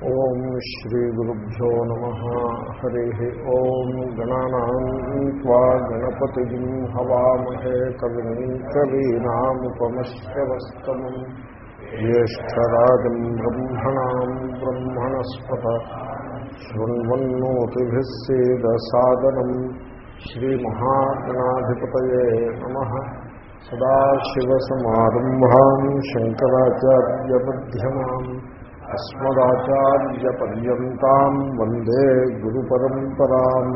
ఓం శ్రీ గురుభ్యో నమ. హరి ఓం గణానా గణపతి హవామహే కవి కవీనాముపమశ్రవస్తమం జ్యేష్టరాజం బ్రహ్మణా బ్రహ్మణస్పత. శృణ్వన్నోతిభిः సాదనం శ్రీమహాగణాధిపతయే నమ. సదాశివసమారంభాం अस्मदाचार्यपर्यन्ताम् वन्दे गुरुपरम्पराम्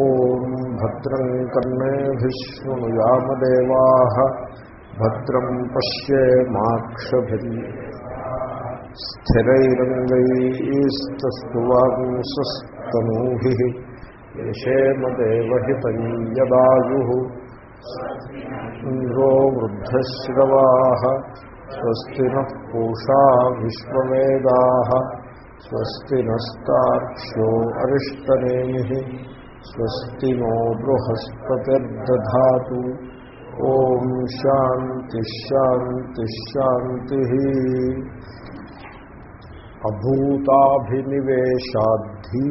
ॐ भद्रम् कर्णेभिः शृणुयामदेवाः भद्रम् पश्येमाक्षभिः स्थिरैरङ्गैस्तस्तुवांसस्तनूभिः यशेमदेवहितम् यदायुः इन्द्रो वृद्धश्रवाः స్వస్తి నూషా విశ్వవేదా స్వస్తి నస్తాక్ష్యో అరిష్టనేమి స్వస్తి నో బృహస్పతిర్దా ఓం శాంతి శాంతి శాంతి అభూతాభినివేశాద్ధి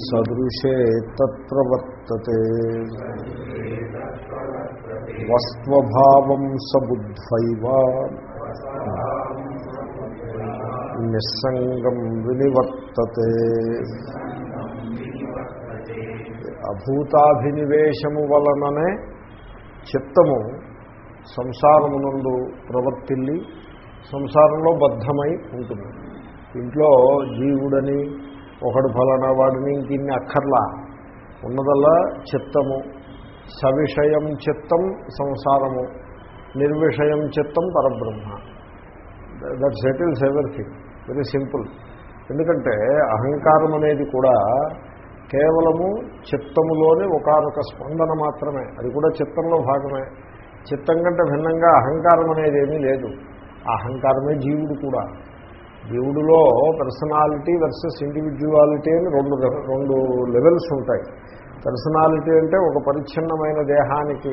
సదృశే తత్ప్రవర్తతే వస్వభావం సబుద్ధైవ. నిస్సంగం వినివర్తతే. అభూతాభినివేశము వలననే చిత్తము సంసారమునందు ప్రవర్తిల్లి సంసారంలో బద్ధమై ఉంటుంది. ఇంట్లో జీవుడని ఒకడు ఫలానా వాడిని ఇంకిన్ని అక్కర్లా. ఉన్నదల్లా చిత్తము. సవిషయం చిత్తం సంసారము నిర్విషయం చిత్తం పరబ్రహ్మ. That settles everything very simple ఎందుకంటే అహంకారం అనేది కూడా కేవలము చిత్తములోని ఒకనొక స్పందన మాత్రమే. అది కూడా చిత్తంలో భాగమే. చిత్తం కంటే భిన్నంగా అహంకారం అనేది ఏమీ లేదు. అహంకారమే జీవుడు కూడా. జీవుడిలో పర్సనాలిటీ వర్సెస్ ఇండివిజువాలిటీ అని రెండు రెండు లెవెల్స్ ఉంటాయి. పర్సనాలిటీ అంటే ఒక పరిచ్ఛిన్నమైన దేహానికి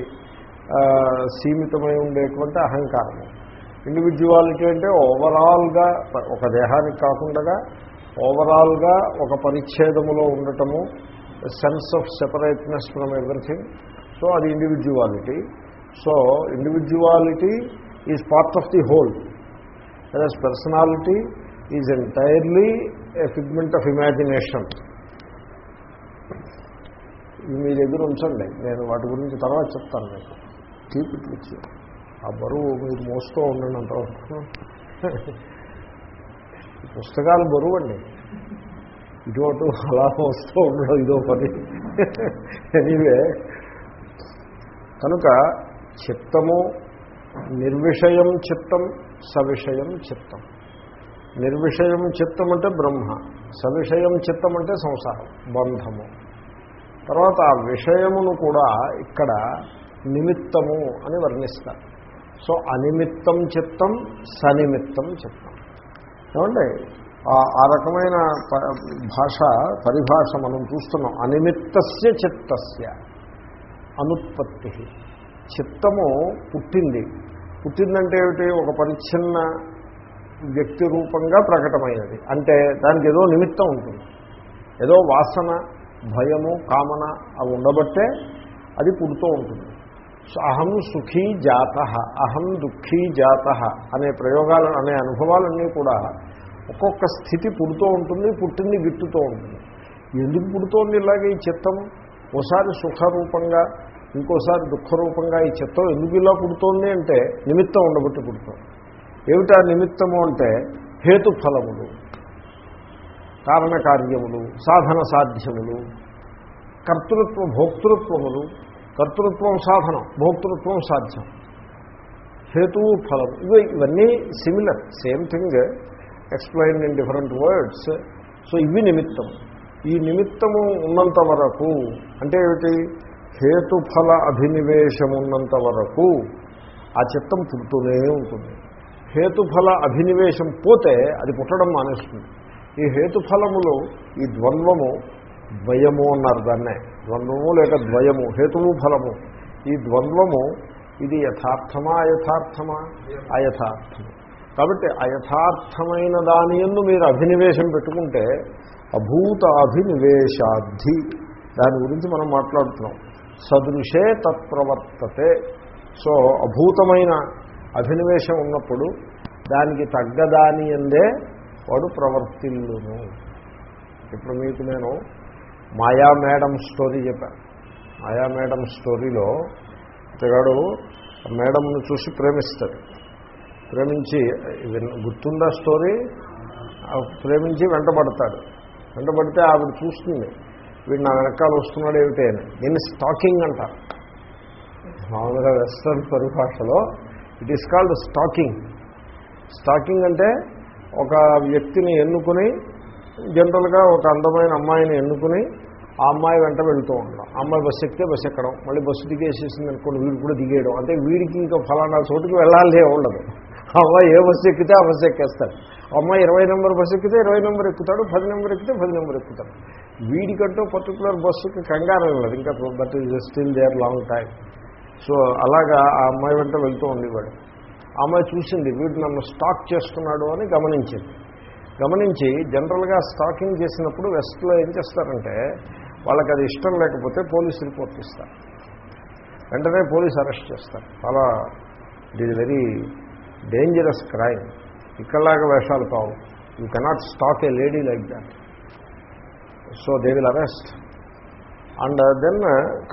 సీమితమై ఉండేటువంటి అహంకారము ఇండివిజువాలిటీ అంటే ఓవరాల్గా ఒక దేహానికి కాకుండా ఓవరాల్గా ఒక పరిచ్ఛేదములో ఉండటము sense of separateness from everything so అది individuality so individuality is part of the whole versus personality is entirely a figment of imagination మీ దగ్గర ఉంచండి. నేను వాటి గురించి తర్వాత చెప్తాను మీకు. కీప్ ఇట్ విచ్ ఆ బరువు మీరు మోస్తూ ఉండండి అంతవరకు పుస్తకాలు బరువు అండి ఇటు అలా మోస్తూ ఉండడం ఇదో పని. ఎనీవే కనుక చిత్తము నిర్విషయం చిత్తం సవిషయం చిత్తం. నిర్విషయం చిత్తం అంటే బ్రహ్మ సవిషయం చిత్తం అంటే సంసారం బంధము. తర్వాత ఆ విషయమును కూడా ఇక్కడ నిమిత్తము అని వర్ణిస్తారు. సో అనిమిత్తం చిత్తం సనిమిత్తం చిత్తం. ఏమండి? ఆ రకమైన భాష పరిభాష మనం చూస్తున్నాం. అనిమిత్తస్య చిత్తస్య అనుత్పత్తి. చిత్తము పుట్టింది. పుట్టిందంటే ఏమిటి? ఒక పరిచ్ఛిన్న వ్యక్తి రూపంగా ప్రకటమైనది. అంటే దానికి ఏదో నిమిత్తం ఉంటుంది. ఏదో వాసన భయము కామన అవి ఉండబట్టే అది పుడుతూ ఉంటుంది. అహం సుఖీ జాత అహం దుఃఖీ జాత అనే ప్రయోగాలు అనే అనుభవాలన్నీ కూడా ఒక్కొక్క స్థితి పుడుతూ ఉంటుంది పుట్టింది గిట్టుతూ ఉంటుంది. ఎందుకు పుడుతోంది ఇలాగే ఈ చిత్తం? ఓసారి సుఖరూపంగా ఇంకోసారి దుఃఖరూపంగా ఈ చిత్తం ఎందుకు ఇలా పుడుతోంది అంటే నిమిత్తం ఉండబట్టి పుడుతుంది. ఏమిటా నిమిత్తము అంటే హేతుఫలములు కారణకార్యములు సాధన సాధ్యములు కర్తృత్వ భోక్తృత్వములు. కర్తృత్వం సాధనం భోక్తృత్వం సాధ్యం. హేతువు ఫలం ఇవి ఇవన్నీ similar same thing explain in different words so ఇవి నిమిత్తం ఈ నిమిత్తము ఉన్నంత వరకు అంటే ఏమిటి? హేతుఫల అభినివేశం ఉన్నంత వరకు ఆ చిత్తం పుడుతూనే ఉంటుంది. హేతుఫల అభినివేశం పోతే అది పుట్టడం మానేస్తుంది. ఈ హేతుఫలములు ఈ ద్వంద్వము ద్వయము అన్నారు దాన్నే. ద్వంద్వము లేక ద్వయము హేతువు ఫలము. ఈ ద్వంద్వము ఇది యథార్థమా అయథార్థమా? అయథార్థము. కాబట్టి అయథార్థమైన దాని ఎందు మీరు అభినివేశం పెట్టుకుంటే అభూత అభినివేశాద్ధి దాని గురించి మనం మాట్లాడుతున్నాం. సదృశే తత్ప్రవర్తతే. సో అభూతమైన అభినివేశం ఉన్నప్పుడు దానికి తగ్గదాని ఎందే వాడు ప్రవర్తిల్లును. ఇప్పుడు మీకు నేను మాయా మేడం స్టోరీ చెప్పాను మాయా మేడం స్టోరీలో ఇతగాడు మేడంను చూసి ప్రేమిస్తాడు ప్రేమించి గుర్తుందా స్టోరీ? ప్రేమించి వెంటబడతాడు. వెంటబడితే ఆవిడ చూస్తుంది వీడు నా వెనకాల వస్తున్నాడు ఏమిటి అని. దీన్ని స్టాకింగ్ అంటారు. మామూలుగా వెస్ట్రన్ పరిభాషలో it is called stalking. Stalking అంటే ఒక వ్యక్తిని ఎన్నుకుని జనరల్గా ఒక అందమైన అమ్మాయిని ఎన్నుకుని ఆ అమ్మాయి వెంట వెళ్తూ ఉండడం ఆ అమ్మాయి బస్సు ఎక్కితే బస్సు ఎక్కడం. మళ్ళీ బస్సు దిగేసేసింది అనుకోండి వీడు కూడా దిగేయడం. అంటే వీడికి ఇంకా ఫలానా చోటుకి వెళ్ళాలి ఉండదు. ఆ అమ్మాయి ఏ బస్సు ఎక్కితే ఆ బస్సు ఎక్కేస్తాడు. అమ్మాయి ఇరవై నెంబర్ బస్సు ఎక్కితే ఇరవై నెంబర్ ఎక్కుతాడు పది నెంబర్ ఎక్కితే పది నెంబర్ ఎక్కుతాడు. వీడికంటూ పర్టికులర్ బస్సుకి కంగారు లేదు. ఇంకా but is still there long time. So అలాగా ఆ అమ్మాయి వెంట వెళ్తూ ఉండేవాడు. ఆ అమ్మాయి చూసింది వీడు నన్ను స్టాక్ చేస్తున్నాడు అని గమనించింది. గమనించి జనరల్గా స్టాకింగ్ చేసినప్పుడు వెస్ట్లో ఏం చేస్తారంటే వాళ్ళకి అది ఇష్టం లేకపోతే పోలీస్ రిపోర్ట్ ఇస్తారు. వెంటనే పోలీస్ అరెస్ట్ చేస్తారు. చాలా it is very dangerous crime. ఇక్కడలాగా వేషాలు కావు. You cannot stop a lady like that. So they will arrest. And then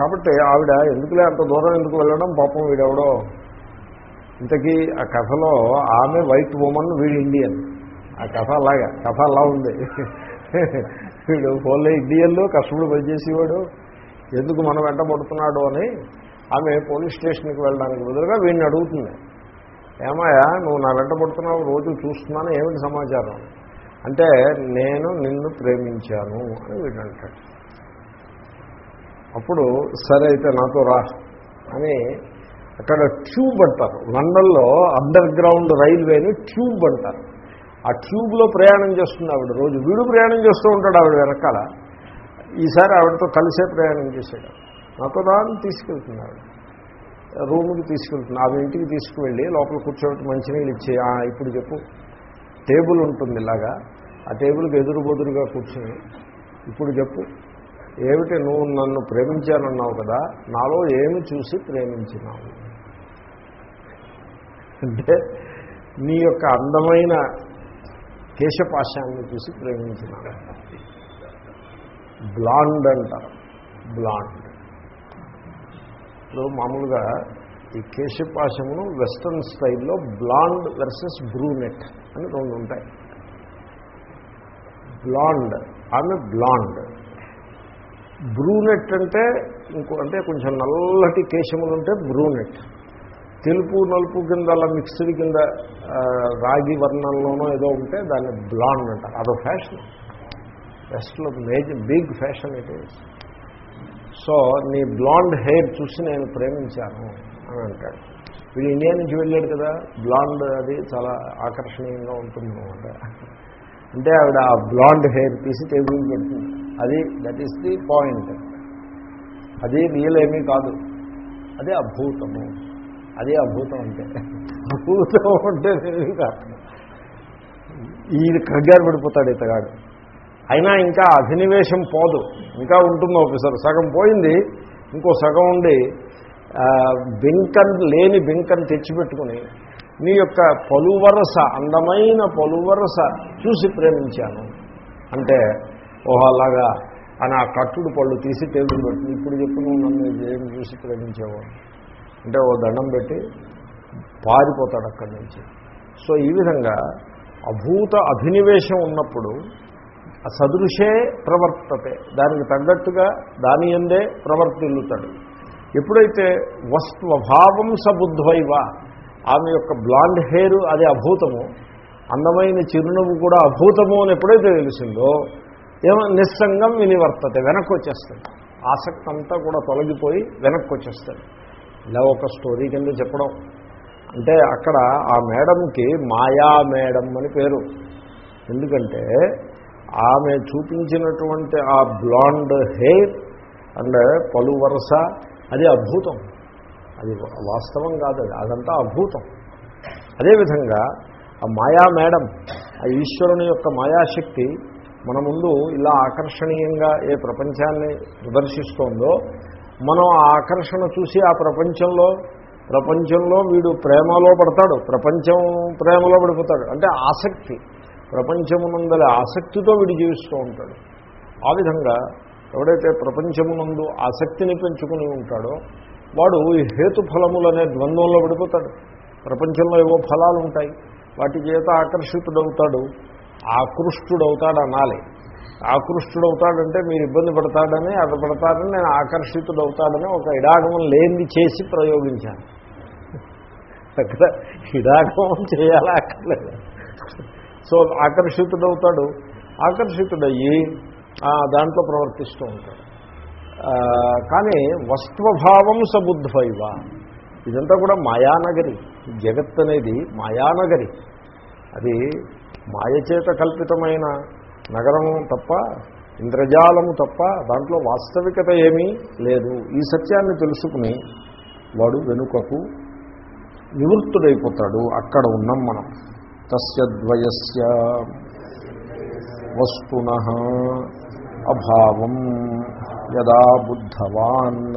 కాబట్టి ఆవిడ ఎందుకులే అంత దూరం ఎందుకు వెళ్ళడం? పాపం వీడెవడో? ఇంతకీ ఆ కథలో ఆమె వైట్ ఉమన్ వీడు ఇండియన్. ఆ కథ అలాగా కథ అలా ఉంది. వీడు ఫోన్లో ఇండియన్లో కష్టపడి పనిచేసేవాడు ఎందుకు మనం వెంట పడుతున్నాడు అని ఆమె పోలీస్ స్టేషన్కి వెళ్ళడానికి బదులుగా వీడిని అడుగుతుంది. ఏమాయా నువ్వు నా వెంట పడుతున్నావు రోజు చూస్తున్నాను ఏమిటి సమాచారం? అంటే నేను నిన్ను ప్రేమించాను అని వీడు అంటాడు. అప్పుడు సరే అయితే నాతో రా అని అక్కడ ట్యూబ్ అంటారు. లండన్లో అండర్ గ్రౌండ్ రైల్వేని ట్యూబ్ అంటారు. ఆ ట్యూబ్లో ప్రయాణం చేస్తుంది ఆవిడ రోజు. వీడు ప్రయాణం చేస్తూ ఉంటాడు ఆవిడ వెనకాల. ఈసారి ఆవిడతో కలిసే ప్రయాణం చేశాడు. నాతో రాని తీసుకెళ్తుంది ఆవిడ రూమ్కి తీసుకెళ్తుంది ఆవిడ ఇంటికి తీసుకువెళ్ళి లోపల కూర్చోబెట్టి మంచినీళ్ళు ఇచ్చి ఇప్పుడు చెప్పు. టేబుల్ ఉంటుంది ఇలాగా. ఆ టేబుల్కి ఎదురుబొదురుగా కూర్చొని కూర్చుని ఇప్పుడు చెప్పు. ఏమిటి నువ్వు నన్ను ప్రేమించానన్నావు కదా నాలో ఏమి చూసి ప్రేమించినావు? అంటే నీ యొక్క అందమైన కేశపాశాన్ని చూసి ప్రేమించినాను బ్లాండ్ అంటారు. బ్లాండ్. ఇప్పుడు మామూలుగా ఈ కేశపాశమును వెస్ట్రన్ స్టైల్లో బ్లాండ్ వెర్సెస్ బ్రూనెట్ అని రెండు ఉంటాయి. బ్లాండ్ ఆమె బ్లాండ్. బ్రూనెట్ అంటే ఇంకో అంటే కొంచెం నల్లటి కేశములు ఉంటే బ్రూనెట్. తెలుపు నలుపు కింద అలా మిక్స్డ్ కింద రాగి వర్ణంలోనో ఏదో ఉంటే దాన్ని బ్లాండ్ అంటారు. అదో ఫ్యాషన్ వెస్ట్లో major big fashion it is so నీ బ్లాండ్ హెయిర్ చూసి నేను ప్రేమించాను అని అంటాడు. వీడు ఇండియా నుంచి వెళ్ళాడు కదా బ్లాండ్ అది చాలా ఆకర్షణీయంగా ఉంటుంది అనమాట అంటే ఆవిడ ఆ బ్లాండ్ హెయిర్ తీసి టేబుల్ పెడుతుంది. అది దట్ ఈస్ ది పాయింట్ అది రియల్ ఏమీ కాదు. అదే అద్భుతము. అదే అద్భుతం అంటే. అద్భుతం అంటే ఈయన కాదు. కంగారు పడిపోతాడు ఇతగాడు. అయినా ఇంకా అధినివేశం పోదు. ఇంకా ఉంటుంది ఆఫీసర్. సగం పోయింది ఇంకో సగం ఉండి ఆ, బెంకన్ లేని బెంకన్ తెచ్చిపెట్టుకుని నీ యొక్క పలువరస అందమైన పలువరస చూసి ప్రేమించాను. అంటే ఓహో అలాగా. అని ఆ కట్టుడు పళ్ళు తీసి టేబుల్ పెట్టి ఇప్పుడు చెప్పు నువ్వు నన్ను ఏం చూసి ప్రేమించేవాడు అంటే ఓ దండం పెట్టి పారిపోతాడు అక్కడి నుంచి. సో ఈ విధంగా అభూత అభినివేశం ఉన్నప్పుడు ఆ సదృశే ప్రవర్తతే. దానికి తగ్గట్టుగా దాని ఎందే ప్రవర్తిల్లుతాడు. ఎప్పుడైతే వస్త్వభావం సబుద్ధ్వైవ ఆమె యొక్క బ్లాండ్ హెయిర్ అది అభూతము అందమైన చిరునవ్వు కూడా అభూతము అని ఎప్పుడైతే తెలిసిందో ఏమో నిస్సంగం వినివర్తతే వెనక్కి వచ్చేస్తాడు ఆసక్తి అంతా కూడా తొలగిపోయి వెనక్కి వచ్చేస్తాడు ఇలా ఒక స్టోరీ కింద చెప్పడం. అంటే అక్కడ ఆ మేడంకి మాయా మేడం అని పేరు. ఎందుకంటే ఆమె చూపించినటువంటి ఆ బ్లాండ్ హెయిర్ అండ్ పలు వరస అది అద్భుతం. అది వాస్తవం కాదు అదంతా అద్భుతం. అదేవిధంగా ఆ మాయా మేడం ఆ ఈశ్వరుని యొక్క మాయాశక్తి మన ముందు ఇలా ఆకర్షణీయంగా ఏ ప్రపంచాన్ని ప్రదర్శిస్తోందో మనం ఆ ఆకర్షణ చూసి ఆ ప్రపంచంలో ప్రపంచంలో వీడు ప్రేమలో పడతాడు. ప్రపంచం ప్రేమలో పడిపోతాడు. అంటే ఆసక్తి. ప్రపంచమునందల ఆసక్తితో వీడు జీవిస్తూ ఉంటాడు. ఆ విధంగా ఎవడైతే ప్రపంచమునందు ఆసక్తిని పెంచుకుని ఉంటాడో వాడు ఈ హేతుఫలములనే ద్వంద్వంలో పడిపోతాడు. ప్రపంచంలో ఏవో ఫలాలు ఉంటాయి వాటి చేత ఆకర్షితుడవుతాడు. ఆకృష్టుడవుతాడు అనాలి. ఆకృష్టుడవుతాడంటే మీరు ఇబ్బంది పడతాడని అది నేను ఆకర్షితుడవుతాడని ఒక ఇడాగమం లేనిది చేసి ప్రయోగించాను. అక్కడ ఇడాగమం చేయాలా అక్కర్లేదు. సో ఆకర్షితుడవుతాడు. ఆకర్షితుడయ్యి దాంట్లో ప్రవర్తిస్తూ ఉంటాడు. కానీ వస్త్వభావం సబుద్ధైవ ఇదంతా కూడా మాయానగరి. జగత్ అనేది మాయానగరి. అది మాయచేత కల్పితమైన నగరము తప్ప ఇంద్రజాలము తప్ప దాంట్లో వాస్తవికత ఏమీ లేదు. ఈ సత్యాన్ని తెలుసుకుని వాడు వెనుకకు నివృత్తుడైపోతాడు. అక్కడ ఉన్నాం మనం. తస్యద్వయస్య వస్తున అభావం యదా బుద్ధవాన్.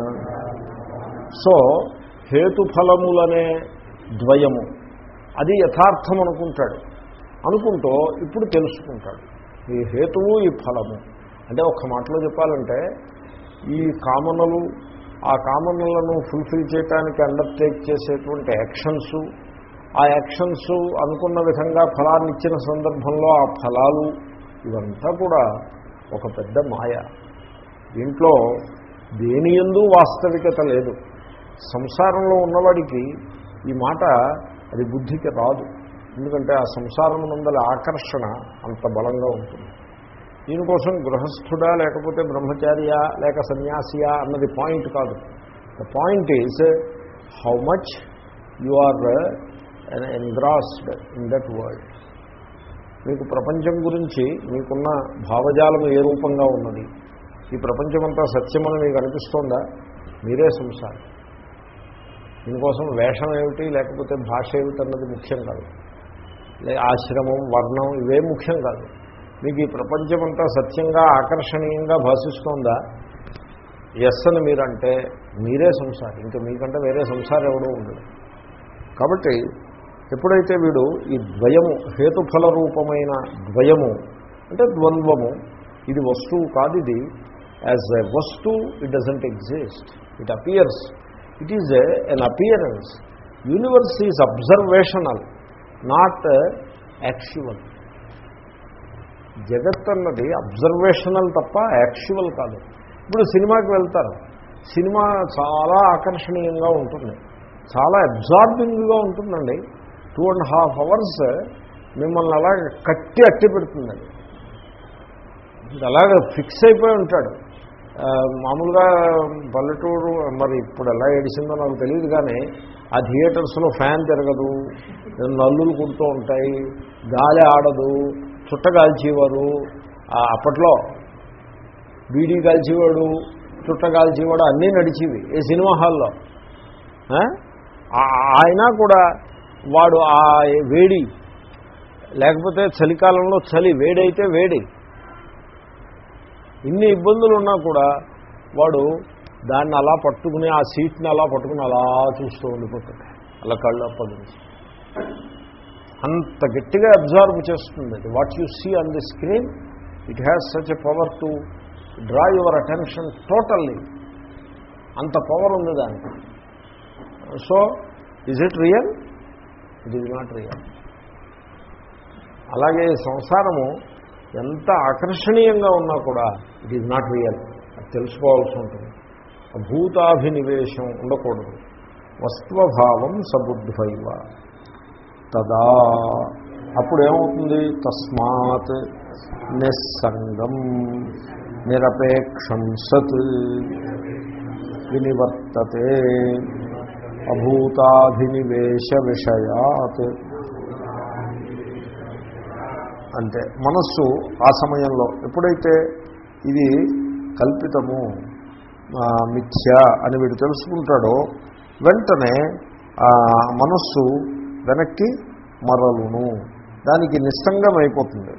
సో హేతుఫలములనే ద్వయము. అది యథార్థం అనుకుంటాడు. అనుకుంటూ ఇప్పుడు తెలుసుకుంటాడు. ఈ హేతువు ఈ ఫలము. అంటే ఒక్క మాటలో చెప్పాలంటే ఈ కామనలు ఆ కామనలను ఫుల్ఫిల్ చేయడానికి అండర్టేక్ చేసేటువంటి యాక్షన్స్ ఆ యాక్షన్స్ అనుకున్న విధంగా ఫలాన్ని ఇచ్చిన సందర్భంలో ఆ ఫలాలు ఇవంతా కూడా ఒక పెద్ద మాయ. దీంట్లో దేని ఎందు వాస్తవికత లేదు. సంసారంలో ఉన్నవాడికి ఈ మాట అది బుద్ధికి రాదు. ఎందుకంటే ఆ సంసారం నందల ఆకర్షణ అంత బలంగా ఉంటుంది. దీనికోసం గృహస్థుడా లేకపోతే బ్రహ్మచారియా లేక సన్యాసియా అన్నది పాయింట్ కాదు. The point is how much you are engrossed in that world మీకు ప్రపంచం గురించి మీకున్న భావజాలం ఏ రూపంగా ఉన్నది? ఈ ప్రపంచమంతా సత్యమని మీకు అనిపిస్తోందా? మీరే సంసారం. దీనికోసం వేషం ఏమిటి? లేకపోతే భాష ఏమిటి అన్నది ముఖ్యం కాదు. ఆశ్రమం వర్ణం ఇవే ముఖ్యం కాదు. మీకు ఈ ప్రపంచమంతా సత్యంగా ఆకర్షణీయంగా భాషిస్తోందా? ఎస్ అని మీరంటే మీరే సంసారం ఇంకా మీకంటే వేరే సంసారం ఎవడూ ఉండదు కాబట్టి ఎప్పుడైతే వీడు ఈ ద్వయము హేతుఫల రూపమైన ద్వయము అంటే ద్వంద్వము ఇది వస్తువు కాదు ఇది యాజ్ ఎ వస్తువు it doesn't exist it appears. It is an appearance. Universe is observational. Not actual. జగత్ అన్నది అబ్జర్వేషనల్ తప్ప యాక్చువల్ కాదు. ఇప్పుడు సినిమాకి వెళ్తారు. సినిమా చాలా ఆకర్షణీయంగా ఉంటుంది. చాలా అబ్జార్బింగ్గా ఉంటుందండి. టూ అండ్ హాఫ్ అవర్స్ మిమ్మల్ని అలా కట్టి అట్టి పెడుతుందండి. అలాగే ఫిక్స్ అయిపోయి ఉంటాడు. మామూలుగా పల్లెటూరు మరి ఇప్పుడు ఎలా ఏడిసిందో నాకు తెలియదు కానీ ఆ థియేటర్స్లో ఫ్యాన్ తిరగదు నల్లులు కుడుతూ ఉంటాయి గాలి ఆడదు చుట్ట కాల్చేవారు అప్పట్లో బీడీ కాల్చేవాడు చుట్ట కాల్చేవాడు అన్నీ నడిచేవి ఏ సినిమా హాల్లో. ఆయన కూడా వాడు ఆ వేడి లేకపోతే చలికాలంలో చలి వేడైతే వేడి. ఇన్ని ఇబ్బందులు ఉన్నా కూడా వాడు దాన్ని అలా పట్టుకుని ఆ సీట్ని అలా పట్టుకుని అలా చూస్తూ ఉండిపోతుంది అలా కళ్ళు అప్పగించి. అంత గట్టిగా అబ్జర్వ్ చేస్తుంది అది. What you see on the screen it has such a power to draw your attention totally. అంత పవర్ ఉంది దానికి. So is it real? It is not real. అలాగే సంసారము ఎంత ఆకర్షణీయంగా ఉన్నా కూడా ఇట్ ఈజ్ నాట్ రియల్. అది తెలుసుకోవాల్సి ఉంటుంది. భూతాభినివేశం ఉండకూడదు. వస్త్వభావం సబుద్ధైవ తదా. అప్పుడు ఏమవుతుంది తస్మాత్ నిస్సంగం నిరపేక్షం సత్ వినివర్తతే. అభూతాభినివేశ విషయాత్. అంటే మనస్సు ఆ సమయంలో ఎప్పుడైతే ఇది కల్పితము మిథ్య అని వీడు తెలుసుకుంటాడో వెంటనే మనస్సు వెనక్కి మరలును. దానికి నిస్సంగం అయిపోతుంది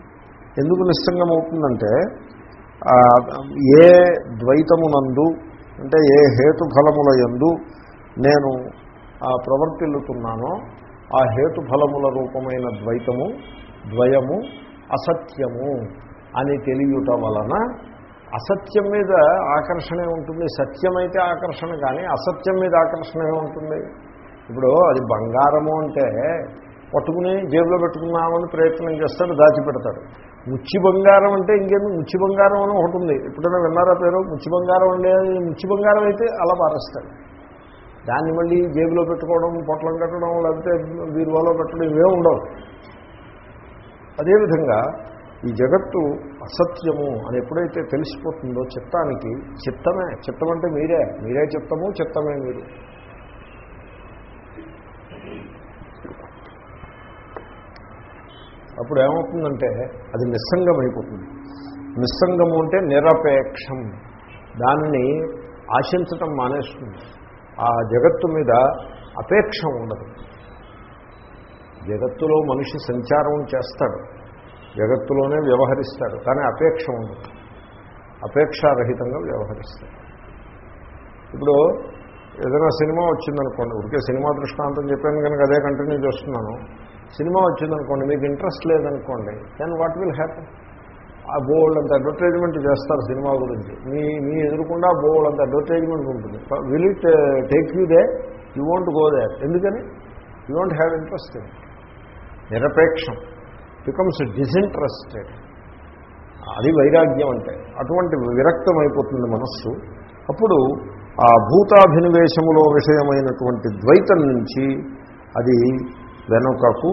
ఎందుకు నిస్సంగం అవుతుందంటే ఏ ద్వైతమునందు అంటే ఏ హేతుఫలముల ఎందు నేను ఆ, ప్రవర్తిల్లుతున్నానో ఆ హేతుఫలముల రూపమైన ద్వైతము ద్వయము అసత్యము అని తెలియట వలన అసత్యం మీద ఆకర్షణే ఉంటుంది. సత్యమైతే ఆకర్షణ కానీ అసత్యం మీద ఆకర్షణ ఉంటుంది. ఇప్పుడు అది బంగారము అంటే పట్టుకుని జేబులో పెట్టుకున్నామని ప్రయత్నం చేస్తాడు దాచిపెడతాడు. ముచ్చి బంగారం అంటే ఇంకేమి? ముచ్చి బంగారం అని ఒకటి ఉంది. ఎప్పుడైనా విన్నారా పేరు? ముచ్చి బంగారం అంటే ముచ్చి బంగారం అయితే అలా పారేస్తాడు. దాన్ని మళ్ళీ జేబులో పెట్టుకోవడం పొట్లం కట్టడం లేకపోతే బీరువాలో పెట్టడం ఇవే ఉండవు. అదేవిధంగా ఈ జగత్తు అసత్యము అని ఎప్పుడైతే తెలిసిపోతుందో చిత్తానికి చిత్తమే చిత్తం అంటే మీరే మీరే చిత్తము చిత్తమే మీరు. అప్పుడు ఏమవుతుందంటే అది నిస్సంగం అయిపోతుంది నిస్సంగము అంటే నిరపేక్షం. దానిని ఆశించటం మానేస్తుంది. ఆ జగత్తు మీద అపేక్ష ఉండదు. జగత్తులో మనిషి సంచారం చేస్తాడు. జగత్తులోనే వ్యవహరిస్తాడు. కానీ అపేక్ష ఉండదు. అపేక్షారహితంగా వ్యవహరిస్తాడు. ఇప్పుడు ఏదైనా సినిమా వచ్చిందనుకోండి ఉడికే సినిమా దృష్టాంతం చెప్పాను కనుక అదే కంటిన్యూ చేస్తున్నాను. సినిమా వచ్చిందనుకోండి మీకు ఇంట్రెస్ట్ లేదనుకోండి దెన్ వాట్ విల్ హ్యాపన్ ఆ బోల్డ్ అంత అడ్వర్టైజ్మెంట్ చేస్తారు సినిమా గురించి. మీ మీ ఎదురుకుండా బోల్డ్ అంత అడ్వర్టైజ్మెంట్ ఉంటుంది. Will it take you there you want go there ఎందుకని? యూ వాంట్ హ్యావ్ ఇంట్రెస్ట్ నిరపేక్షం. బికమ్స్ డిసింట్రెస్టెడ్ అది వైరాగ్యం అంటే. అటువంటి విరక్తం అయిపోతుంది మనస్సు. అప్పుడు ఆ భూతాభినివేశములో విషయమైనటువంటి ద్వైతం నుంచి అది వెనుకకు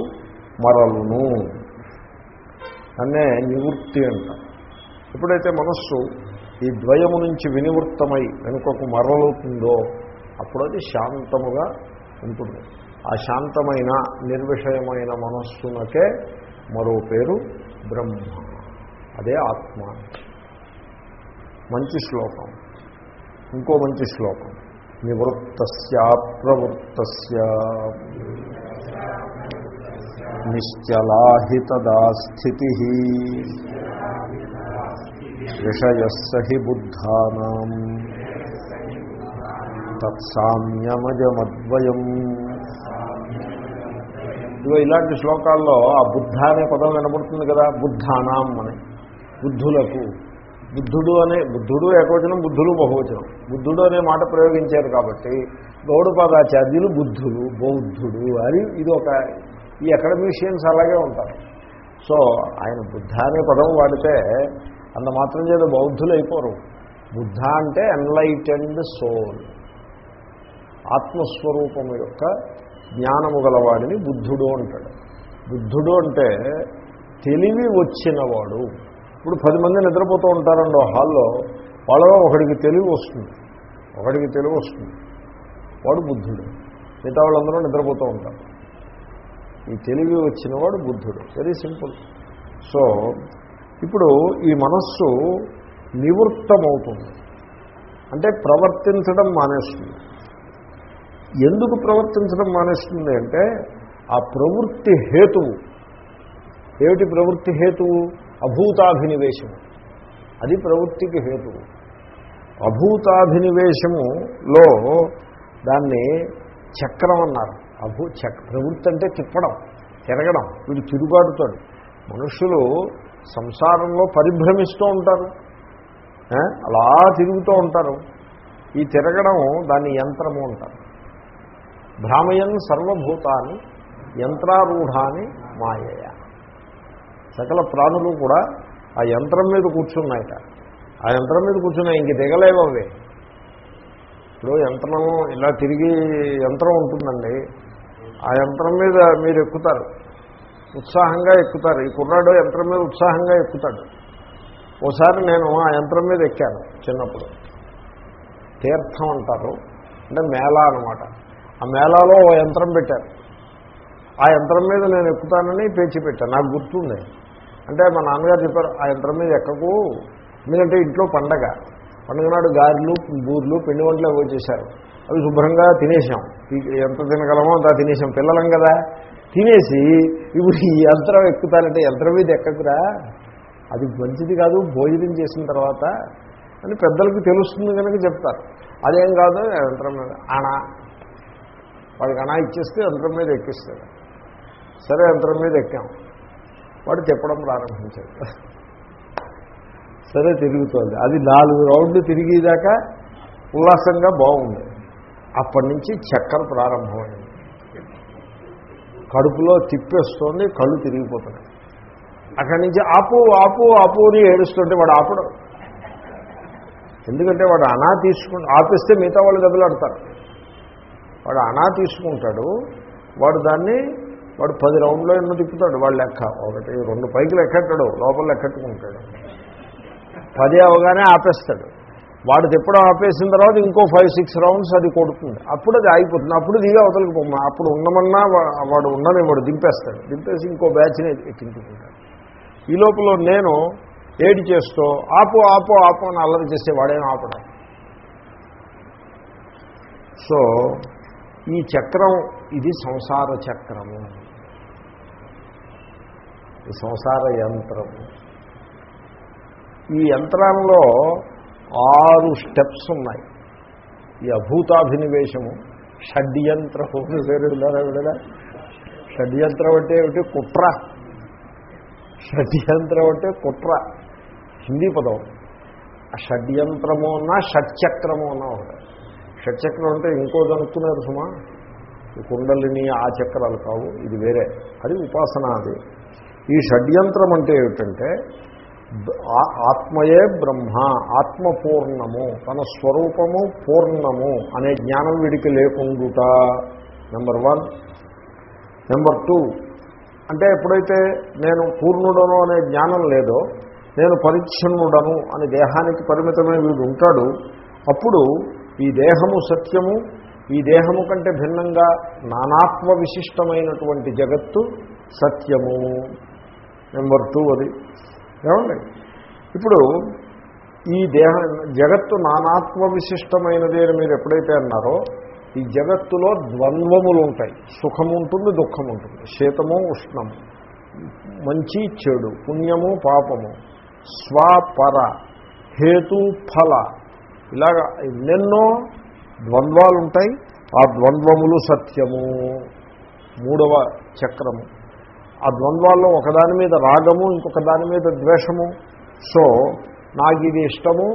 మరలును. అనే నివృత్తి అంట. ఎప్పుడైతే మనస్సు ఈ ద్వయము నుంచి వినివృత్తమై వెనుకకు మరలుతుందో అప్పుడు అది శాంతముగా ఉంటుంది. ఆ శాంతమైన నిర్విషయమైన మనస్సునకే మరో పేరు బ్రహ్మ. అదే ఆత్మ. మంచి శ్లోకం. ఇంకో మంచి శ్లోకం. నివృత్తస్య ప్రవృత్తస్య నిశ్చలాహితదా స్థితి విషయస్సహి తత్సామ్యమజమద్వయం. ఇదిగో ఇలాంటి శ్లోకాల్లో ఆ బుద్ధ అనే పదం వినబడుతుంది కదా బుద్ధానాం అని. బుద్ధులకు. బుద్ధుడు అనే బుద్ధుడు ఏకవచనం బుద్ధులు బహువచనం. బుద్ధుడు అనే మాట ప్రయోగించారు కాబట్టి గౌడపాదాచార్యులు బుద్ధులు బౌద్ధుడు అని ఇది ఒక ఈ అకాడమిషియన్స్ అలాగే ఉంటారు. సో ఆయన బుద్ధ అనే పదం వాడితే అంత మాత్రం చేత బౌద్ధులు అయిపోరు. బుద్ధ అంటే ఎన్లైటెండ్ సోల్ ఆత్మస్వరూపము యొక్క జ్ఞానము గలవాడిని బుద్ధుడు అంటాడు. బుద్ధుడు అంటే తెలివి వచ్చినవాడు. ఇప్పుడు పది మంది నిద్రపోతూ ఉంటారండి హాల్లో వాళ్ళలో ఒకడికి తెలివి వస్తుంది. ఒకడికి తెలివి వస్తుంది. వాడు బుద్ధుడు. మిగతా వాళ్ళందరూ నిద్రపోతూ ఉంటారు. ఈ తెలివి వచ్చినవాడు బుద్ధుడు. వెరీ సింపుల్ సో ఇప్పుడు ఈ మనస్సు నివృత్తమవుతుంది. అంటే ప్రవర్తించడం మానేస్తుంది. ఎందుకు ప్రవర్తించడం మానేస్తుంది అంటే ఆ ప్రవృత్తి హేతువు. ఏమిటి ప్రవృత్తి హేతువు? అభూతాభినివేశము. అది ప్రవృత్తికి హేతువు. అభూతాభినివేశములో దాన్ని చక్రం అన్నారు. అభూ చక్ ప్రవృత్తి అంటే తిప్పడం తిరగడం వీడు తిరుగాడుతాడు. మనుషులు సంసారంలో పరిభ్రమిస్తూ ఉంటారు. అలా తిరుగుతూ ఉంటారు. ఈ తిరగడం దాన్ని యంత్రము అంటారు. భ్రామయన్ సర్వభూతాన్ని యంత్రారూఢాన్ని మాయయ. సకల ప్రాణులు కూడా ఆ యంత్రం మీద కూర్చున్నాయట. ఆ యంత్రం మీద కూర్చున్నాయి ఇంక దిగలేవు అవి. ఇప్పుడు యంత్రం ఇలా తిరిగి యంత్రం ఉంటుందండి. ఆ యంత్రం మీద మీరు ఎక్కుతారు. ఉత్సాహంగా ఎక్కుతారు. ఈ కుర్రాడు యంత్రం మీద ఉత్సాహంగా ఎక్కుతాడు. ఓసారి నేను ఆ యంత్రం మీద ఎక్కాను చిన్నప్పుడు. తీర్థం అంటారు. అంటే మేళ అనమాట ఆ మేళాలో ఓ యంత్రం పెట్టారు. ఆ యంత్రం మీద నేను ఎక్కుతానని పేచి పెట్టాను నాకు గుర్తుంది అంటే మా నాన్నగారు చెప్పారు ఆ యంత్రం మీద ఎక్కకు. ఎందుకంటే ఇంట్లో పండగ. పండుగ నాడు గారెలు బూర్లు పిండి వంటలు అవి చేశారు. అవి శుభ్రంగా తినేసాం ఎంత తినగలమో అంత తినేసాం పిల్లలం కదా. తినేసి ఇప్పుడు ఈ యంత్రం ఎక్కుతానంటే యంత్రం మీద ఎక్కకురా? అది మంచిది కాదు భోజనం చేసిన తర్వాత అని పెద్దలకు తెలుస్తుంది కనుక చెప్తారు. అదేం కాదు యంత్రం మీద. అణా వాడికి అణా ఇచ్చేస్తే యంత్రం మీద ఎక్కిస్తాడు. సరే యంత్రం మీద ఎక్కాం. వాడు చెప్పడం ప్రారంభించాడు. సరే తిరుగుతోంది. అది నాలుగు రౌండ్లు తిరిగేదాకా ఉల్లాసంగా బాగుంది. అప్పటి నుంచి చక్కెర ప్రారంభమైంది. కడుపులో తిప్పేస్తోంది కళ్ళు తిరిగిపోతున్నాయి. అక్కడి నుంచి ఆపు ఆపు ఆపు అని ఏడుస్తుంటే వాడు ఆపడం. ఎందుకంటే వాడు అనా తీసుకుంటే ఆపిస్తే మిగతా వాళ్ళు దెబ్బలాడతారు. వాడు అనా తీసుకుంటాడు వాడు దాన్ని వాడు పది రౌండ్లో ఎన్నో తిప్పుతాడు వాడు లెక్క. ఒకటి రెండు పైకి లెక్కెట్టాడు లోపల లెక్కట్టుకుంటాడు. పది అవగానే ఆపేస్తాడు. వాడు తిప్పడం ఆపేసిన తర్వాత ఇంకో ఫైవ్ సిక్స్ రౌండ్స్ అది కొడుతుంది. అప్పుడు అది ఆగిపోతుంది. అప్పుడు దిగి అవతలకి పొమ్మ అప్పుడు ఉండమన్నా వాడు ఉండని వాడు దింపేస్తాడు. దింపేసి ఇంకో బ్యాచ్ని ఎక్కించుకుంటాడు ఈ లోపల నేను ఏడి చేస్తూ ఆపు ఆపు ఆపు అని అల్లరి చేస్తే వాడేం ఆపడం. సో ఈ చక్రం ఇది సంసార చక్రము. ఈ సంసార యంత్రము ఈ యంత్రంలో ఆరు స్టెప్స్ ఉన్నాయి. ఈ అభూతాభినివేశము షడ్యంత్రం అని పేరు విడదా షడ్యంత్రం అంటే ఏమిటి? కుట్ర. షడ్యంత్రం అంటే కుట్ర. హిందీ పదం. ఆ షడ్యంత్రము అన్నా షట్చక్రము అన్నా ఒకటి. షట్చక్రం అంటే ఇంకోటి అనుకున్నారు సుమా? కుండలిని ఆ చక్రాలు కావు ఇది వేరే. అది ఉపాసన అది. ఈ షడ్యంత్రం అంటే ఏమిటంటే ఆ- ఆత్మయే బ్రహ్మ ఆత్మ పూర్ణము తన స్వరూపము పూర్ణము అనే జ్ఞానం వీడికి లేకుండుట. నెంబర్ వన్ నెంబర్ టూ అంటే ఎప్పుడైతే నేను పూర్ణుడను అనే జ్ఞానం లేదో నేను పరిచ్ఛన్నుడను అని దేహానికి పరిమితమైన వీడు ఉంటాడు అప్పుడు ఈ దేహము సత్యము ఈ దేహము కంటే భిన్నంగా నానాత్మ విశిష్టమైనటువంటి జగత్తు సత్యము. నెంబర్ టూ అది. ఏమండి? ఇప్పుడు ఈ దేహ జగత్తు నానాత్మ విశిష్టమైనది అని మీరు ఎప్పుడైతే అన్నారో ఈ జగత్తులో ద్వంద్వములు ఉంటాయి. సుఖము ఉంటుంది దుఃఖం ఉంటుంది. శీతము ఉష్ణము. మంచి చెడు. పుణ్యము పాపము. స్వపర. హేతు ఫల. ఇలాగా ఎన్నెన్నో ద్వంద్వాలు ఉంటాయి ఆ ద్వంద్వములు సత్యము. మూడవ చక్రము. ఆ ద్వంద్వాల్లో ఒకదాని మీద రాగము ఇంకొక దాని మీద ద్వేషము. సో నాకు ఇది ఇష్టము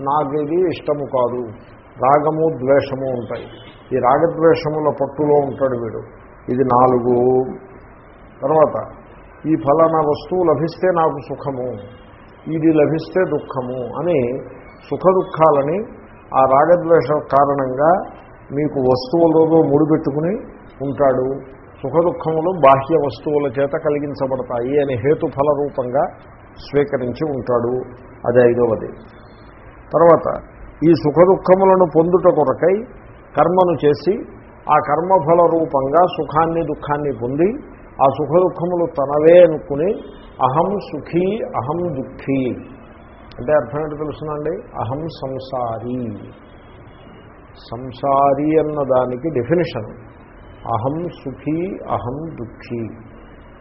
నాకు ఇది ఇష్టము కాదు. రాగము ద్వేషము ఉంటాయి. ఈ రాగద్వేషముల పట్టులో ఉంటాడు వీడు. ఇది నాలుగు. తర్వాత ఈ ఫలానా వస్తువు లభిస్తే నాకు సుఖము. ఇది లభిస్తే దుఃఖము అని సుఖ దుఃఖాలని ఆ రాగద్వేష కారణంగా మీకు వస్తువులలో ముడిపెట్టుకుని ఉంటాడు. సుఖ దుఃఖములు బాహ్య వస్తువుల చేత కలిగించబడతాయి అని హేతుఫల రూపంగా స్వీకరించి ఉంటాడు. అది ఐదవది. తర్వాత ఈ సుఖ దుఃఖములను పొందుట కొరకై కర్మను చేసి ఆ కర్మఫల రూపంగా సుఖాన్ని దుఃఖాన్ని పొంది ఆ సుఖ దుఃఖములు తనవే అనుకుని అహం సుఖీ అహం దుఃఖీ అంటే అర్థం ఏంటి తెలుసునండి? అహం సంసారి. సంసారి అన్న దానికి డెఫినేషన్ అహం సుఖీ అహం దుఃఖీ.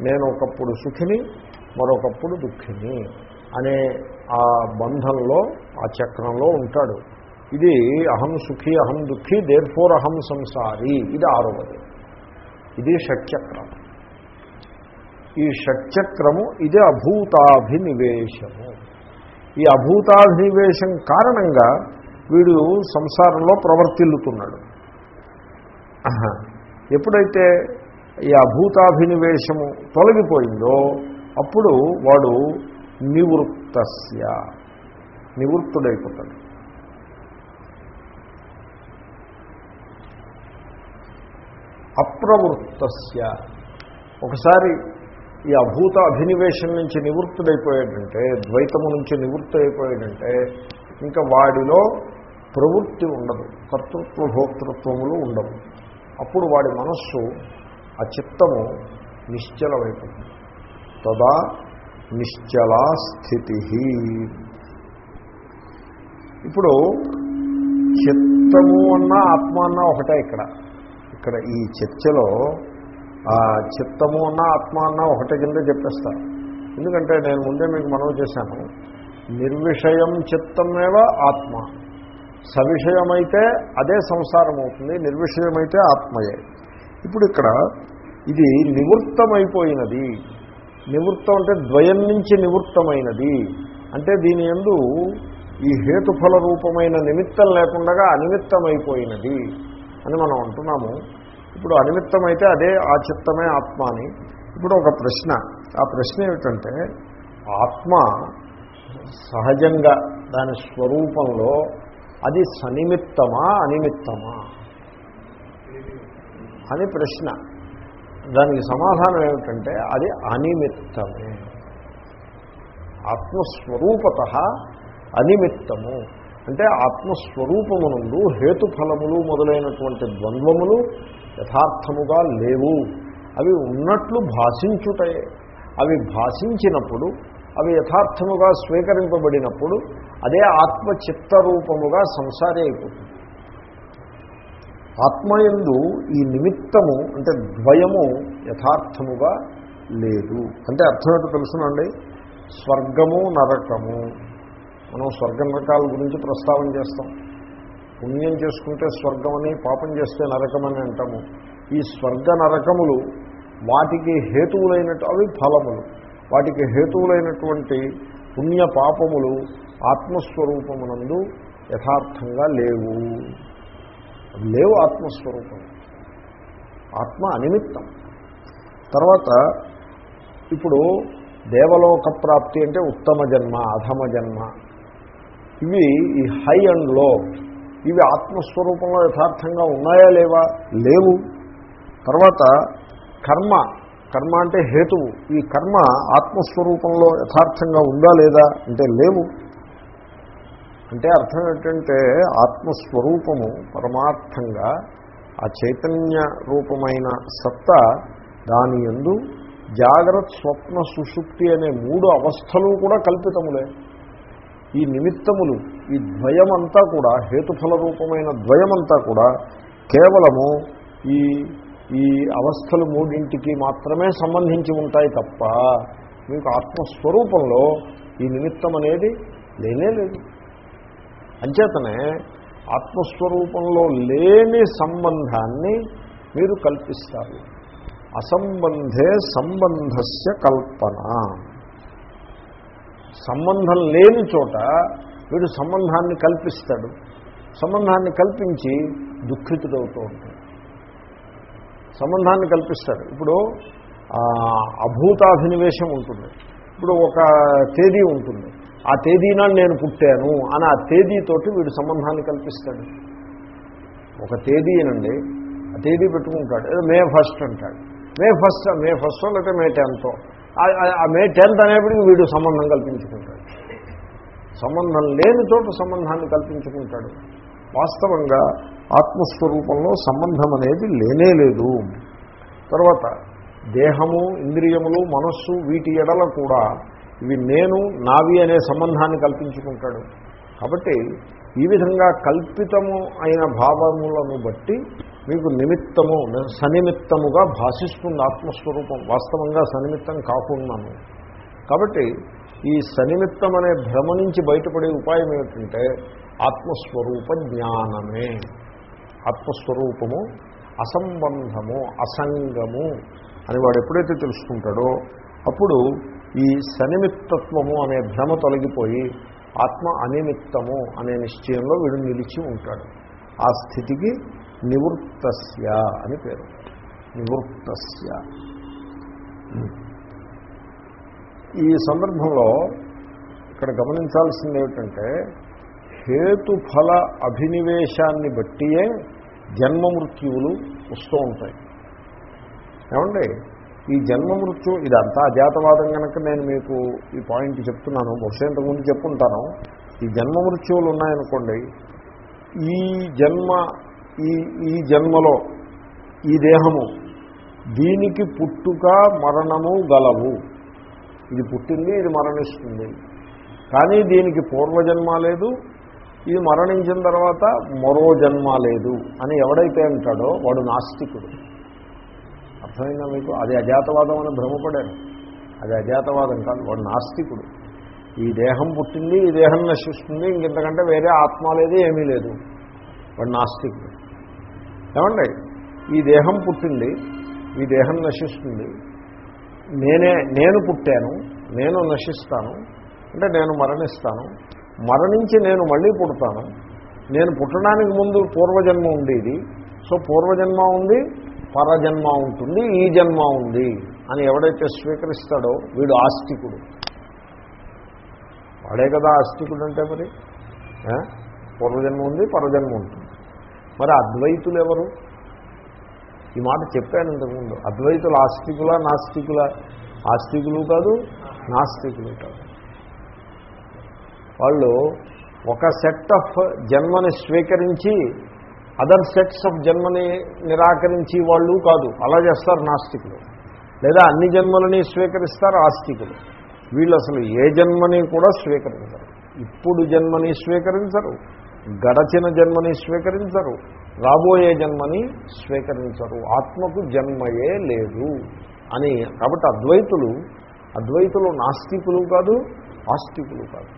నేను ఒకప్పుడు సుఖిని మరొకప్పుడు దుఃఖిని అనే ఆ బంధంలో ఆ చక్రంలో ఉంటాడు. ఇది అహం సుఖీ అహం దుఃఖీ దేర్ ఫోర్ అహం సంసారి. ఇది ఆరవది. ఇది షట్చక్రం. ఈ షట్చక్రము ఇది అభూతాభినివేశము. ఈ అభూతాభినివేశం కారణంగా వీడు సంసారంలో ప్రవర్తిల్లుతున్నాడు. ఎప్పుడైతే ఈ అభూతాభినివేశము తొలగిపోయిందో అప్పుడు వాడు నివృత్తస్య నివృత్తుడైపోతాడు. అప్రవృత్తస్య. ఒకసారి ఈ అభూత అభినివేశం నుంచి నివృత్తుడైపోయాడంటే ద్వైతము నుంచి నివృత్తుడైపోయాడంటే ఇంకా వాడిలో ప్రవృత్తి ఉండదు కర్తృత్వ భోక్తృత్వములు ఉండవు. అప్పుడు వాడి మనస్సు ఆ చిత్తము నిశ్చలమైపోతుంది. తదా నిశ్చలా స్థితి. ఇప్పుడు చిత్తము అన్న ఆత్మ అన్న ఒకటే ఇక్కడ. ఇక్కడ ఈ చర్చలో చిత్తము అన్న ఆత్మ అన్న ఒకటి కింద చెప్పేస్తారు. ఎందుకంటే నేను ముందే మీకు మనవి చేశాను నిర్విషయం చిత్తమేవ ఆత్మ. సవిషయమైతే అదే సంసారం అవుతుంది నిర్విషయమైతే ఆత్మయే. ఇప్పుడు ఇక్కడ ఇది నివృత్తమైపోయినది. నివృత్తం అంటే ద్వయం నుంచి నివృత్తమైనది. అంటే దీని ఎందు ఈ హేతుఫల రూపమైన నిమిత్తం లేకుండా అనిమిత్తమైపోయినది అని మనం అంటున్నాము. ఇప్పుడు అనిమిత్తమైతే అదే ఆ చిత్తమే ఆత్మ అని ఇప్పుడు ఒక ప్రశ్న. ఆ ప్రశ్న ఏమిటంటే ఆత్మ సహజంగా దాని స్వరూపంలో అది సనిమిత్తమా అనిమిత్తమా? అని ప్రశ్న. దానికి సమాధానం ఏమిటంటే అది అనిమిత్తమే. ఆత్మస్వరూపత అనిమిత్తము. అంటే ఆత్మస్వరూపమునందు హేతుఫలములు మొదలైనటువంటి ద్వంద్వములు యథార్థముగా లేవు. అవి ఉన్నట్లు భాషించుటయే. అవి భాషించినప్పుడు అవి యథార్థముగా స్వీకరింపబడినప్పుడు అదే ఆత్మ చిత్తరూపముగా సంసారి అయిపోతుంది. ఆత్మయందు ఈ నిమిత్తము అంటే ద్వయము యథార్థముగా లేదు. అంటే అర్థం ఏంటో తెలుసునండి? స్వర్గము నరకము. మనం స్వర్గ నరకాల గురించి ప్రస్తావన చేస్తాం. పుణ్యం చేసుకుంటే స్వర్గమని పాపం చేస్తే నరకమని అంటాము. ఈ స్వర్గ నరకములు వాటికి హేతువులైనట్టు అవి ఫలములు. వాటికి హేతువులైనటువంటి పుణ్య పాపములు ఆత్మస్వరూపమునందు యథార్థంగా లేవు. లేవు ఆత్మస్వరూపం ఆత్మ అనిమిత్తం. తర్వాత ఇప్పుడు దేవలోక ప్రాప్తి అంటే ఉత్తమ జన్మ అధమ జన్మ. ఇవి ఈ హై అండ్లో ఇవి ఆత్మస్వరూపంలో యథార్థంగా ఉన్నాయా లేవా? లేవు. తర్వాత కర్మ. కర్మ అంటే హేతువు. ఈ కర్మ ఆత్మస్వరూపంలో యథార్థంగా ఉందా లేదా అంటే లేవు. అంటే అర్థం ఏంటంటే ఆత్మస్వరూపము పరమార్థంగా ఆ చైతన్య రూపమైన సత్తా దాని ఎందు జాగ్రత్త స్వప్న సుషుప్తి అనే మూడు అవస్థలు కూడా కల్పితములే. ఈ నిమిత్తములు ఈ ద్వయమంతా కూడా హేతుఫల రూపమైన ద్వయమంతా కూడా కేవలము ఈ ఈ అవస్థలు మూడింటికి మాత్రమే సంబంధించి ఉంటాయి తప్ప మీకు ఆత్మస్వరూపంలో ఈ నిమిత్తం అనేది లేనే లేదు. అంచేతనే ఆత్మస్వరూపంలో లేని సంబంధాన్ని మీరు కల్పిస్తారు. అసంబంధే సంబంధస్య కల్పన. సంబంధం లేని చోట వీడు సంబంధాన్ని కల్పిస్తాడు. సంబంధాన్ని కల్పించి దుఃఖితుడవుతూ ఉంటాడు. సంబంధాన్ని కల్పిస్తాడు. ఇప్పుడు అభూతాభినివేశం ఉంటుంది. ఇప్పుడు ఒక తేదీ ఉంటుంది. ఆ తేదీన నేను పుట్టాను అని ఆ తేదీతోటి వీడు సంబంధాన్ని కల్పిస్తాడు. ఒక తేదీనండి ఆ తేదీ పెట్టుకుంటాడు. మే ఫస్ట్ అంటాడు. మే ఫస్ట్ మే ఫస్ట్ లేకపోతే మే టెన్త్. ఆ మే టెన్త్ అనేప్పటికీ వీడు సంబంధం కల్పించుకుంటాడు. సంబంధం లేని చోట సంబంధాన్ని కల్పించుకుంటాడు. వాస్తవంగా ఆత్మస్వరూపంలో సంబంధం అనేది లేనే లేదు. తర్వాత దేహము ఇంద్రియములు మనస్సు వీటి ఎడల కూడా ఇవి నేను నావి అనే సంబంధాన్ని కల్పించుకుంటాడు. కాబట్టి ఈ విధంగా కల్పితము అయిన భావములను బట్టి మీకు నిమిత్తము సనిమిత్తముగా భాషిస్తుంది ఆత్మస్వరూపం. వాస్తవంగా సనిమిత్తం కాకున్నాను కాబట్టి ఈ సనిమిత్తం అనే భ్రమ నుంచి బయటపడే ఉపాయం ఏమిటంటే ఆత్మస్వరూప జ్ఞానమే. ఆత్మస్వరూపము అసంబంధము అసంగము అని వాడు ఎప్పుడైతే తెలుసుకుంటాడో అప్పుడు ఈ సనిమిత్తత్వము అనే భ్రమ తొలగిపోయి ఆత్మ అనిమిత్తము అనే నిశ్చయంలో వీడు నిలిచి ఉంటాడు. ఆ స్థితికి నివృత్తస్య అని పేరు. నివృత్తస్య. ఈ సందర్భంలో ఇక్కడ గమనించాల్సింది ఏమిటంటే హేతుఫల అభినివేశాన్ని బట్టియే జన్మ మృత్యువులు వస్తూ ఉంటాయి. ఏమండి? ఈ జన్మ మృత్యు ఇదంతా అజాతవాదం కనుక నేను మీకు ఈ పాయింట్ చెప్తున్నాను బహుశా ఇంతకుముందు చెప్పుంటాను. ఈ జన్మ మృత్యువులు ఉన్నాయనుకోండి ఈ జన్మ ఈ ఈ జన్మలో ఈ దేహము దీనికి పుట్టుక మరణము గలవు. ఇది పుట్టింది ఇది మరణిస్తుంది. కానీ దీనికి పూర్వజన్మ లేదు ఇది మరణించిన తర్వాత మరో జన్మ లేదు అని ఎవడైతే అంటాడో వాడు నాస్తికుడు. అర్థమైందా మీకు? అది అజాతవాదం అని భ్రమపడాను అది అజాతవాదం కాదు వాడు నాస్తికుడు. ఈ దేహం పుట్టింది ఈ దేహం నశిస్తుంది ఇంకెంతకంటే వేరే ఆత్మ లేదు ఏమీ లేదు. వాడు నాస్తికుడు. ఏమండి? ఈ దేహం పుట్టింది ఈ దేహం నశిస్తుంది. నేనే నేను పుట్టాను నేను నశిస్తాను అంటే నేను మరణిస్తాను. మరణించి నేను మళ్ళీ పుడతాను. నేను పుట్టడానికి ముందు పూర్వజన్మ ఉండేది. సో పూర్వజన్మ ఉంది పరజన్మ ఉంటుంది ఈ జన్మ ఉంది అని ఎవడైతే స్వీకరిస్తాడో వీడు ఆస్తికుడు. వాడే కదా ఆస్తికుడు అంటే మరి? పూర్వజన్మ ఉంది పరజన్మ ఉంటుంది. మరి అద్వైతులు ఎవరు? ఈ మాట చెప్పాను ఇంతకుముందు. అద్వైతులు ఆస్తికుల నాస్తికుల? ఆస్తికులు కాదు నాస్తికులు కాదు. వాళ్ళు ఒక సెట్ ఆఫ్ జన్మని స్వీకరించి అదర్ సెట్స్ ఆఫ్ జన్మని నిరాకరించి వాళ్ళు కాదు. అలా చేస్తారు నాస్తికులు. లేదా అన్ని జన్మలని స్వీకరిస్తారు ఆస్తికులు. వీళ్ళు అసలు ఏ జన్మని కూడా స్వీకరించరు. ఇప్పుడు జన్మని స్వీకరించరు. గడచిన జన్మని స్వీకరించరు రాబోయే జన్మని స్వీకరించరు ఆత్మకు జన్మయే లేదు అని. కాబట్టి అద్వైతులు అద్వైతులు నాస్తికులు కాదు ఆస్తికులు కాదు.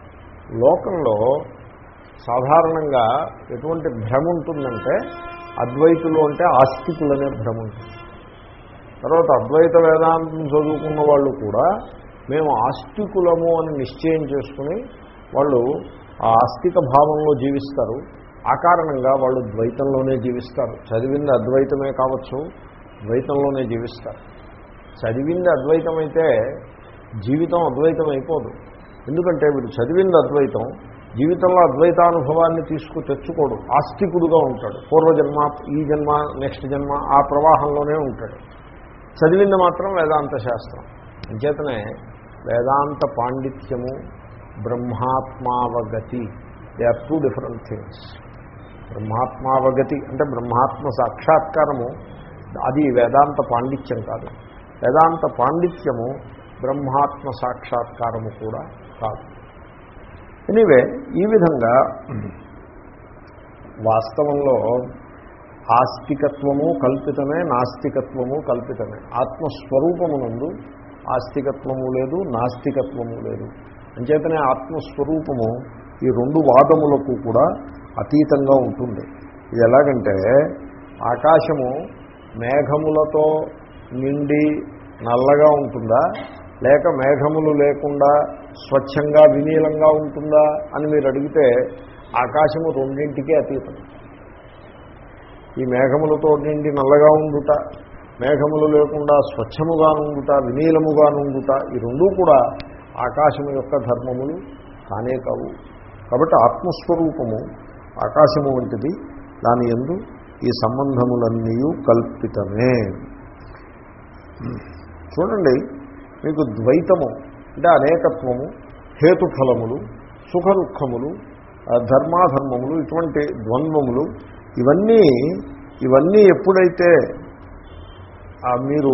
లోకంలో సాధారణంగా ఎటువంటి భ్రమ ఉంటుందంటే అద్వైతులు అంటే ఆస్తికులు అనే భ్రమ ఉంటుంది. తర్వాత అద్వైత వేదాంతం చదువుకున్న వాళ్ళు కూడా మేము ఆస్తికులము అని నిశ్చయం చేసుకుని వాళ్ళు ఆ ఆస్తిక భావంలో జీవిస్తారు. ఆ కారణంగా వాళ్ళు ద్వైతంలోనే జీవిస్తారు. చదివింది అద్వైతమే కావచ్చు ద్వైతంలోనే జీవిస్తారు. చదివింది అద్వైతమైతే జీవితం అద్వైతం అయిపోదు ఎందుకంటే వీడు చదివింది అద్వైతం జీవితంలో అద్వైతానుభవాన్ని తీసుకు తెచ్చుకోడు. ఆస్తికుడుగా ఉంటాడు. పూర్వజన్మ ఈ జన్మ నెక్స్ట్ జన్మ ఆ ప్రవాహంలోనే ఉంటాడు. చదివింది మాత్రం వేదాంత శాస్త్రం. అంచేతనే వేదాంత పాండిత్యము బ్రహ్మాత్మావగతి. They are two different things బ్రహ్మాత్మావగతి అంటే బ్రహ్మాత్మ సాక్షాత్కారము. అది వేదాంత పాండిత్యం కాదు. వేదాంత పాండిత్యము బ్రహ్మాత్మ సాక్షాత్కారము కూడా కాదు. ఎనీవే ఈ విధంగా వాస్తవంలో ఆస్తికత్వము కల్పితమే నాస్తికత్వము కల్పితమే. ఆత్మస్వరూపమునందు ఆస్తికత్వము లేదు నాస్తికత్వము లేదు. అంచేతనే ఆత్మస్వరూపము ఈ రెండు వాదములకు కూడా అతీతంగా ఉంటుంది. ఇది ఎలాగంటే ఆకాశము మేఘములతో నిండి నల్లగా ఉంటుందా? లేక మేఘములు లేకుండా స్వచ్ఛంగా వినీలంగా ఉంటుందా? అని మీరు అడిగితే ఆకాశము రెండింటికి అతీతం. ఈ మేఘములతో నిండి నల్లగా ఉండుట మేఘములు లేకుండా స్వచ్ఛముగా ఉండుట వినీలముగా ఉండుట ఈ రెండూ కూడా ఆకాశము యొక్క ధర్మములు కానే కావు. కాబట్టి ఆత్మస్వరూపము ఆకాశము వంటిది దాని ఎందు ఈ సంబంధములన్నీ కల్పితమే. చూడండి మీకు ద్వైతము అంటే అనేకత్వము హేతుఫలములు సుఖ దుఃఖములు ధర్మాధర్మములు ఇటువంటి ద్వంద్వములు ఇవన్నీ ఇవన్నీ ఎప్పుడైతే మీరు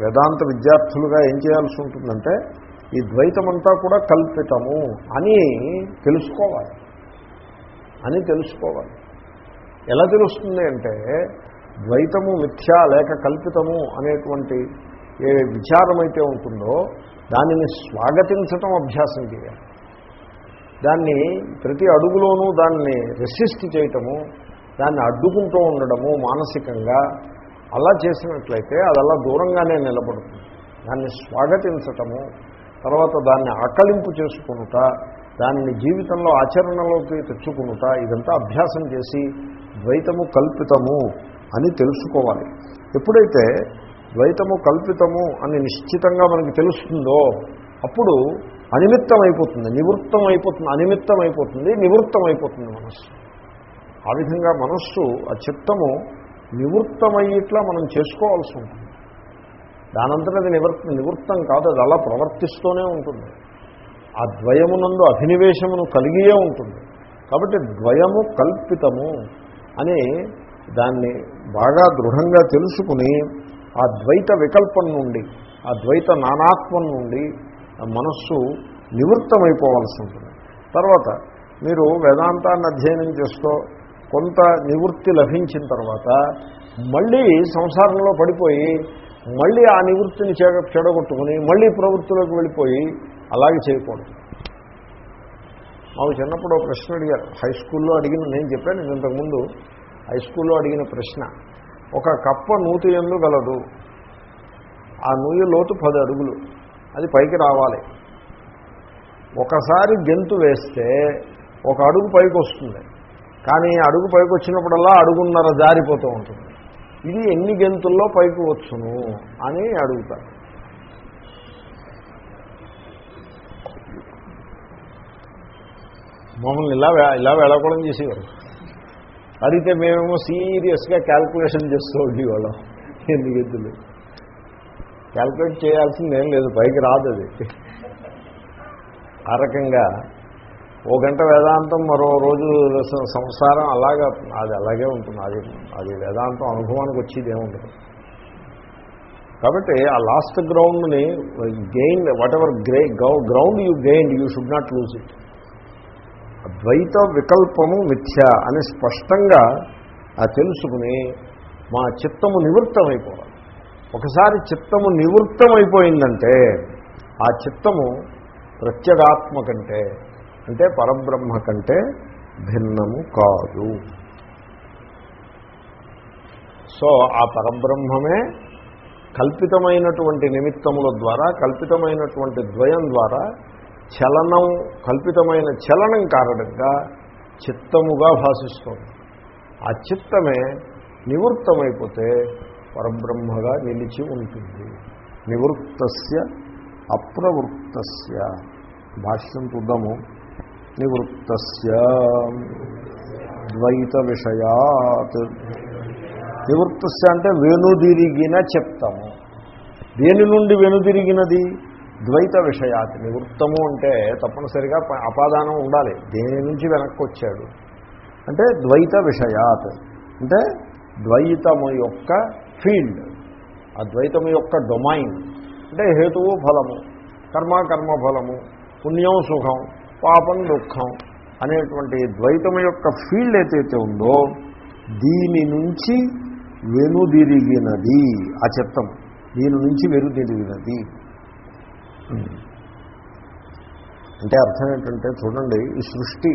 వేదాంత విద్యార్థులుగా ఏం చేయాల్సి ఉంటుందంటే ఈ ద్వైతమంతా కూడా కల్పితము అని తెలుసుకోవాలి. అని తెలుసుకోవాలి. ఎలా తెలుస్తుంది అంటే ద్వైతము మిథ్య లేక కల్పితము అనేటువంటి ఏ విచారమైతే ఉంటుందో దానిని స్వాగతించటం అభ్యాసం చేయాలి. దాన్ని ప్రతి అడుగులోనూ దాన్ని రెసిస్ట్ చేయటము దాన్ని అడ్డుకుంటూ ఉండడము మానసికంగా అలా చేసినట్లయితే అది అలా దూరంగానే నిలబడుతుంది. దాన్ని స్వాగతించటము తర్వాత దాన్ని ఆకలింపు చేసుకునుట దానిని జీవితంలో ఆచరణలోకి తెచ్చుకునుట ఇదంతా అభ్యాసం చేసి ద్వైతము కల్పితము అని తెలుసుకోవాలి. ఎప్పుడైతే ద్వైతము కల్పితము అని నిశ్చితంగా మనకి తెలుస్తుందో అప్పుడు అనిమిత్తం అయిపోతుంది నివృత్తం అయిపోతుంది అనిమిత్తం అయిపోతుంది నివృత్తం అయిపోతుంది మనస్సు. ఆ విధంగా మనస్సు ఆ చిత్తము నివృత్తమయ్యేట్లా మనం చేసుకోవాల్సి ఉంటుంది. దానంతట అది నివృత్త నివృత్తం కాదు అది అలా ప్రవర్తిస్తూనే ఉంటుంది. ఆ ద్వయమునందు అభినివేశమును కలిగియే ఉంటుంది. కాబట్టి ద్వయము కల్పితము అని దాన్ని బాగా దృఢంగా తెలుసుకుని ఆ ద్వైత వికల్పం నుండి ఆ ద్వైత నానాత్మం నుండి మనస్సు నివృత్తమైపోవాల్సి ఉంటుంది. తర్వాత మీరు వేదాంతాన్ని అధ్యయనం చేస్తూ కొంత నివృత్తి లభించిన తర్వాత మళ్ళీ సంసారంలో పడిపోయి మళ్ళీ ఆ నివృత్తిని చెడ చెడగొట్టుకుని మళ్ళీ ప్రవృత్తిలోకి వెళ్ళిపోయి అలాగే చేయకూడదు. మాకు చిన్నప్పుడు ఒక ప్రశ్న అడిగారు. హై స్కూల్లో అడిగిన నేను చెప్పాను ఇంతకుముందు హై స్కూల్లో అడిగిన ప్రశ్న. ఒక కప్ప నూతి ఎందు గలదు. ఆ నూయ లోతు పది అడుగులు. అది పైకి రావాలి. ఒకసారి గెంతు వేస్తే ఒక అడుగు పైకి వస్తుంది కానీ అడుగు పైకి వచ్చినప్పుడల్లా అడుగున్నర జారిపోతూ ఉంటుంది. ఇది ఎన్ని గెంతుల్లో పైకి వచ్చును అని అడుగుతారు. మమ్మల్ని ఇలా ఇలా వేళకోవడం చేసేవారు. అడిగితే మేమేమో సీరియస్గా క్యాల్కులేషన్ చేస్తూ ఉండేవాళ్ళం. ఎన్ని గెంతులు? క్యాల్కులేట్ చేయాల్సింది ఏం లేదు పైకి రాదు అది. ఆ రకంగా ఓ గంట వేదాంతం మరో రోజు సంసారం అలాగా అది అలాగే ఉంటుంది. అది అది వేదాంతం అనుభవానికి వచ్చేది ఏముండదు. కాబట్టి ఆ lost గ్రౌండ్ని gain whatever grey ground you gain you should not lose it ద్వైత వికల్పము మిథ్య అని స్పష్టంగా ఆ తెలుసుకుని మా చిత్తము నివృత్తమైపోవాలి. ఒకసారి చిత్తము నివృత్తమైపోయిందంటే ఆ చిత్తము ప్రత్యేగాత్మ కంటే అంటే పరబ్రహ్మ కంటే భిన్నము కాదు. సో ఆ పరబ్రహ్మమే కల్పితమైనటువంటి నిమిత్తముల ద్వారా కల్పితమైనటువంటి ద్వయం ద్వారా చలనం కల్పితమైన చలనం కారణంగా చిత్తముగా భాషిస్తుంది. ఆ చిత్తమే నివృత్తమైపోతే పరబ్రహ్మగా నిలిచి ఉంటుంది. నివృత్తస్య అప్రవృత్తస్య. భాష్యం చూద్దాము. నివృత్తస్య ద్వైత విషయాత్ నివృత్తస్య అంటే వెనుదిరిగిన చెప్తాము. దేని నుండి వెనుదిరిగినది? ద్వైత విషయాత్ నివృత్తము అంటే తప్పనిసరిగా అపాదానం ఉండాలి. దేని నుంచి వెనక్కి వచ్చాడు అంటే ద్వైత విషయాత్ అంటే ద్వైతము యొక్క ఫీల్డ్. ఆ ద్వైతము యొక్క డొమైన్. అంటే హేతువు ఫలము కర్మ కర్మ ఫలము పుణ్యం సుఖం. పాపం దుఃఖం అనేటువంటి ద్వైతం యొక్క ఫీల్డ్ ఏదైతే ఉందో దీని నుంచి వెనుదిరిగినది. ఆ చిత్తం దీని నుంచి వెనుదిరిగినది. అంటే అర్థం ఏంటంటే చూడండి ఈ సృష్టి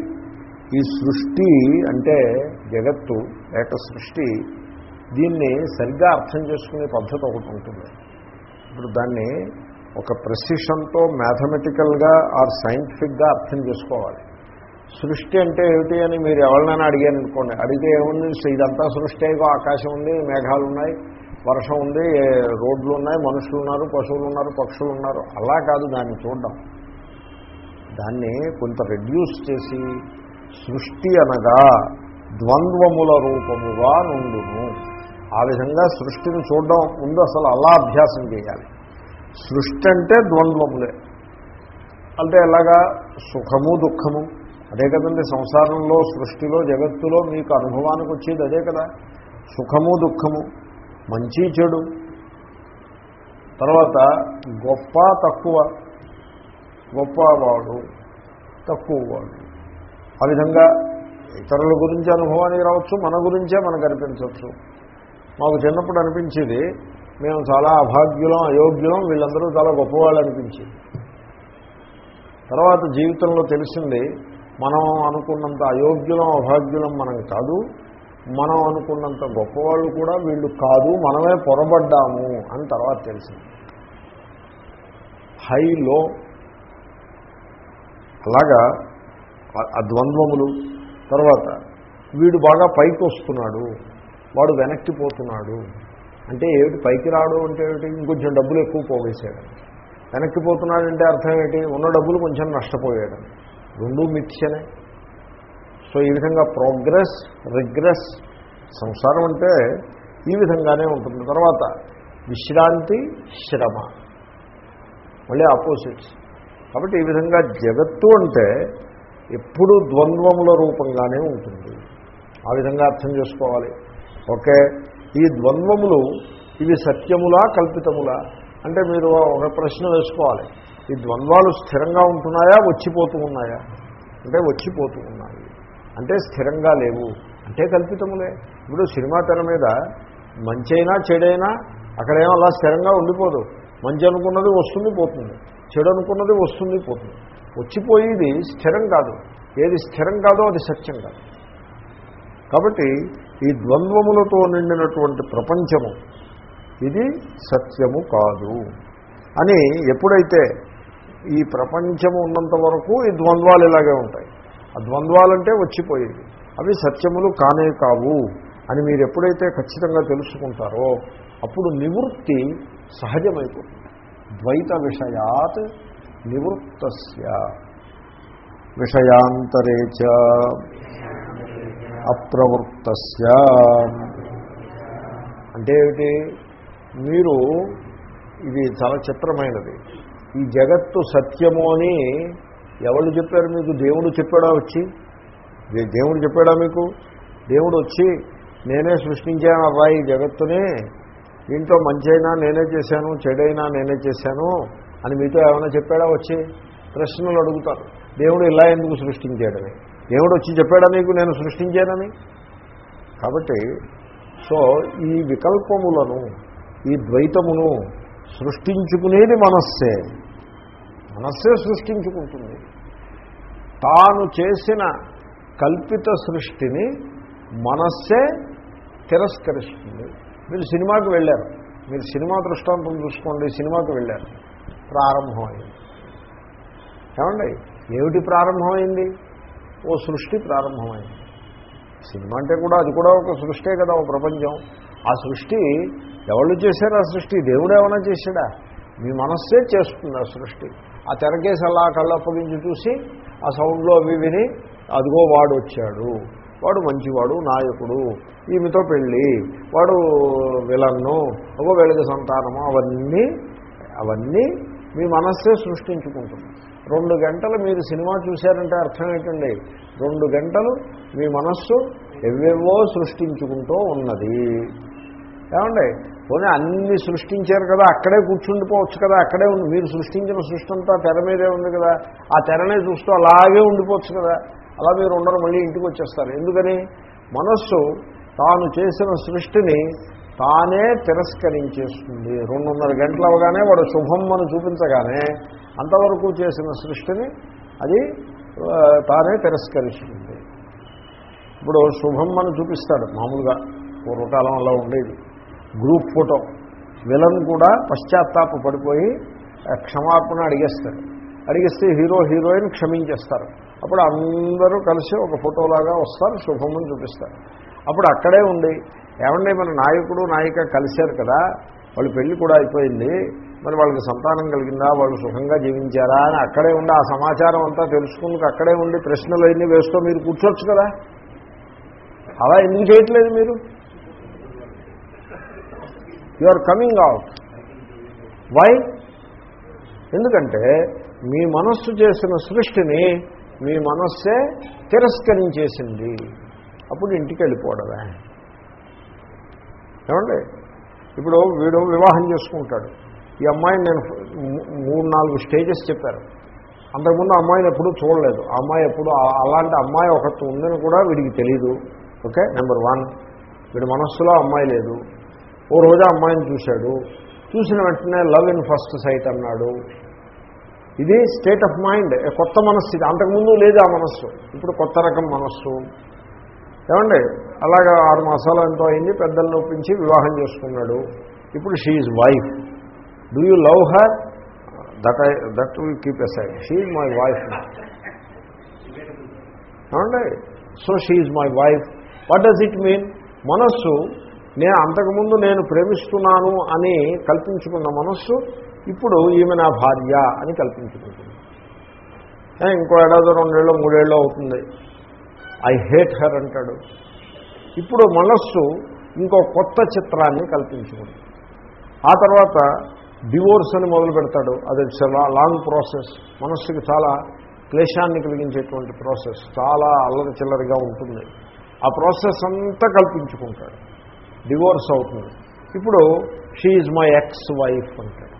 ఈ సృష్టి అంటే జగత్తు లేక సృష్టి దీన్ని సరిగ్గా అర్థం చేసుకునే పద్ధతి ఒకటి ఉంటుంది. ఇప్పుడు దాన్ని ఒక ప్రెసిషన్తో మ్యాథమెటికల్గా ఆర్ సైంటిఫిక్గా అర్థం చేసుకోవాలి. సృష్టి అంటే ఏమిటి అని మీరు ఎవరినైనా అడిగాను అనుకోండి. అడిగితే ఏముంది? ఇదంతా సృష్టి ఏగో ఆకాశం ఉంది మేఘాలు ఉన్నాయి వర్షం ఉంది రోడ్లు ఉన్నాయి మనుషులు ఉన్నారు పశువులు ఉన్నారు పక్షులు ఉన్నారు. అలా కాదు దాన్ని చూడడం. దాన్ని కొంత రెడ్యూస్ చేసి సృష్టి అనగా ద్వంద్వముల రూపముగా నుండును. ఆ విధంగా సృష్టిని చూడడం ముందు అసలు అలా అభ్యాసం చేయాలి. సృష్టి అంటే ద్వంద్వములే. అంటే ఎలాగా? సుఖము దుఃఖము. అదే కదండి సంసారంలో సృష్టిలో జగత్తులో మీకు అనుభవానికి వచ్చేది అదే కదా. సుఖము దుఃఖము. మంచి చెడు. తర్వాత గొప్ప తక్కువ. గొప్పవాడు తక్కువవాడు. ఆ విధంగా ఇతరుల గురించి అనుభవానికి రావచ్చు మన గురించే మనకు అనిపించవచ్చు. మాకు చిన్నప్పుడు అనిపించేది మేము చాలా అభాగ్యులం అయోగ్యులం వీళ్ళందరూ చాలా గొప్పవాళ్ళు అనిపించింది తర్వాత జీవితంలో తెలిసింది మనం అనుకున్నంత అయోగ్యులం అభాగ్యులం మనం కాదు. మనం అనుకున్నంత గొప్పవాళ్ళు కూడా వీళ్ళు కాదు మనమే పొరబడ్డాము అని తర్వాత తెలిసింది. హైలో అలాగా ఆ- ద్వంద్వములు. తర్వాత వీడు బాగా పైకి వస్తున్నాడు వాడు వెనక్కి పోతున్నాడు. అంటే ఏమిటి? పైకి రావడం అంటే ఏమిటి? ఇంకొంచెం డబ్బులు ఎక్కువ పోగేశాడు. వెనక్కి పోతున్నాడంటే అర్థం ఏంటి? ఉన్న డబ్బులు కొంచెం నష్టపోయాడు. రెండూ మిథ్యనే. సో ఈ విధంగా ప్రోగ్రెస్ రిగ్రెస్ సంసారం అంటే ఈ విధంగానే ఉంటుంది. తర్వాత విశ్రాంతి శ్రమ. మళ్ళీ ఆపోజిట్స్. కాబట్టి ఈ విధంగా జగత్తు అంటే ఎప్పుడూ ద్వంద్వముల రూపంగానే ఉంటుంది. ఆ విధంగా అర్థం చేసుకోవాలి. ఓకే. ఈ ద్వంద్వములు ఇవి సత్యములా కల్పితములా? అంటే మీరు ఒక ప్రశ్న వేసుకోవాలి. ఈ ద్వంద్వాలు స్థిరంగా ఉంటున్నాయా వచ్చిపోతూ ఉన్నాయా? అంటే వచ్చిపోతూ ఉన్నాయి. అంటే స్థిరంగా లేవు. అంటే కల్పితములే. ఇప్పుడు సినిమా తెర మీద మంచైనా చెడైనా అక్కడేమో అలా స్థిరంగా ఉండిపోదు. మంచి అనుకున్నది వస్తుంది పోతుంది. చెడు అనుకున్నది వస్తుంది పోతుంది. వచ్చిపోయేది స్థిరం కాదు. ఏది స్థిరం కాదో అది సత్యం కాదు. కాబట్టి ఈ ద్వంద్వములతో నిండినటువంటి ప్రపంచము. ఇది సత్యము కాదు. అని ఎప్పుడైతే ఈ ప్రపంచము ఉన్నంత వరకు ఈ ద్వంద్వాలు ఇలాగే ఉంటాయి. ఆ ద్వంద్వాలంటే వచ్చిపోయేది. అవి సత్యములు కానే కావు అని మీరు ఎప్పుడైతే ఖచ్చితంగా తెలుసుకుంటారో అప్పుడు నివృత్తి సహజమైపోతుంది. ద్వైత విషయాత్ నివృత్తస్య. విషయాంతరే చ అప్రవృత్తస్య. అంటే ఏమిటి? మీరు ఇది చాలా చిత్రమైనది. ఈ జగత్తు సత్యము అని ఎవరు చెప్పారు మీకు? దేవుడు చెప్పాడా వచ్చి? దేవుడు చెప్పాడా మీకు? దేవుడు వచ్చి నేనే సృష్టించాను అవ్వా ఈ జగత్తుని. దీంట్లో మంచైనా నేనే చేశాను చెడైనా నేనే చేశాను అని మీతో ఏమైనా చెప్పాడా వచ్చి? ప్రశ్నలు అడుగుతారు. దేవుడు ఇలా ఎందుకు సృష్టించాడని. దేవుడు వచ్చి చెప్పాడా నీకు? నేను సృష్టించానని కాబట్టి సో ఈ వికల్పములను ఈ ద్వైతమును సృష్టించుకునేది మనస్సే. మనస్సే సృష్టించుకుంటుంది. తాను చేసిన కల్పిత సృష్టిని మనస్సే తిరస్కరిస్తుంది. మీరు సినిమాకి వెళ్ళారు. మీరు సినిమా దృష్టాంతం చూసుకోండి సినిమాకి వెళ్ళారు. ప్రారంభమైంది. ఏమండి? ఏమిటి ప్రారంభమైంది? ఓ సృష్టి ప్రారంభమైంది. సినిమా అంటే కూడా అది కూడా ఒక సృష్టే కదా ఒక ప్రపంచం. ఆ సృష్టి ఎవళ్ళు చేశారు? ఆ సృష్టి దేవుడు ఏమైనా చేశాడా? మీ మనస్సే చేస్తుంది ఆ సృష్టి. ఆ తెరకేసి అలా కళ్ళప్పగించి చూసి ఆ సౌండ్లో అవి విని అదిగో వాడు వచ్చాడు. వాడు మంచివాడు నాయకుడు ఈమెతో పెళ్ళి వాడు విలన్ను ఒక వెలుగు సంతానము అవన్నీ అవన్నీ మీ మనస్సే సృష్టించుకుంటుంది. రెండు గంటలు మీరు సినిమా చూశారంటే అర్థం ఏంటండి? రెండు గంటలు మీ మనస్సు ఎవేవో సృష్టించుకుంటూ ఉన్నది. ఏమండి? పోనీ అన్ని సృష్టించారు కదా అక్కడే కూర్చుండిపోవచ్చు కదా అక్కడే ఉండి మీరు సృష్టించిన సృష్టి అంతా తెర మీదే ఉంది కదా ఆ తెరనే చూస్తూ అలాగే ఉండిపోవచ్చు కదా అలా మీరు ఉండరు మళ్ళీ ఇంటికి వచ్చేస్తారు. ఎందుకని? మనస్సు తాను చేసిన సృష్టిని తానే తిరస్కరించేస్తుంది. రెండున్నర గంటలు అవగానే వాడు శుభం అని చూపించగానే అంతవరకు చేసిన సృష్టిని అది తానే తిరస్కరిస్తుంది ఇప్పుడు శుభం అని చూపిస్తాడు మామూలుగా పూర్వకాలం అలా ఉండేది. Group photo. విలన్ కూడా పశ్చాత్తాప పడిపోయి క్షమాపణ అడిగేస్తాడు. అడిగిస్తే హీరో హీరోయిన్ క్షమించేస్తారు. అప్పుడు అందరూ కలిసి ఒక ఫోటోలాగా వస్తారు శుభమని చూపిస్తారు. అప్పుడు అక్కడే ఉండి ఏమండి మన నాయకుడు నాయిక కలిశారు కదా వాళ్ళు పెళ్ళి కూడా అయిపోయింది మరి వాళ్ళకి సంతానం కలిగిందా? వాళ్ళు సుఖంగా జీవించారా? అని అక్కడే ఉండి ఆ సమాచారం అంతా తెలుసుకుందుకు అక్కడే ఉండి ప్రశ్నలు అన్నీ వేస్తూ మీరు కూర్చోవచ్చు కదా? అలా ఎందుకు చేయట్లేదు మీరు? You are coming out why ఎందుకంటే మీ మనస్సు చేసిన సృష్టిని మీ మనస్సే తిరస్కరించేసింది. అప్పుడు ఇంటికి వెళ్ళిపోవడమే. ఏమండి? ఇప్పుడు వీడు వివాహం చేసుకుంటాడు. ఈ అమ్మాయిని నేను మూడు నాలుగు స్టేజెస్ చెప్పారు. అంతకుముందు అమ్మాయిని ఎప్పుడూ చూడలేదు. ఆ అమ్మాయి ఎప్పుడు అలాంటి అమ్మాయి ఒకటి ఉందని కూడా వీడికి తెలియదు ఓకే? నెంబర్ వన్ వీడి మనస్సులో అమ్మాయి లేదు. ఓ రోజు అమ్మాయిని చూశాడు. చూసిన వెంటనే లవ్ ఇన్ ఫస్ట్ సైట్ అన్నాడు. ఇది స్టేట్ ఆఫ్ మైండ్ కొత్త మనస్సు ఇది. అంతకుముందు లేదు ఆ మనస్సు. ఇప్పుడు కొత్త రకం మనస్సు. ఏమండి? అలాగా ఆరు మాసాలు ఎంతో అయింది పెద్దలను ఒప్పించి వివాహం చేసుకున్నాడు. ఇప్పుడు she wife do you love her that I that will keep aside she is my wife ఏమండి? So she is my wife what does it mean మనస్సు నేను అంతకుముందు నేను ప్రేమిస్తున్నాను అని కల్పించుకున్న మనస్సు ఇప్పుడు ఈమె నా భార్య అని కల్పించుకుంటుంది. ఇంకో ఏడాది రెండేళ్ళు మూడేళ్ళు అవుతుంది. ఐ హేట్ హర్ అంటాడు. ఇప్పుడు మనస్సు ఇంకో కొత్త చిత్రాన్ని కల్పించుకుంది ఆ తర్వాత డివోర్స్ అని మొదలు పెడతాడు. అది చాలా లాంగ్ ప్రాసెస్ మనస్సుకి చాలా క్లేశాన్ని కలిగించేటువంటి ప్రాసెస్ చాలా అల్లరి చిల్లరిగా ఉంటుంది. ఆ ప్రాసెస్ అంతా కల్పించుకుంటాడు. డివోర్స్ అవుతుంది. ఇప్పుడు షీఈజ్ మై ఎక్స్ వైఫ్ అంటాడు.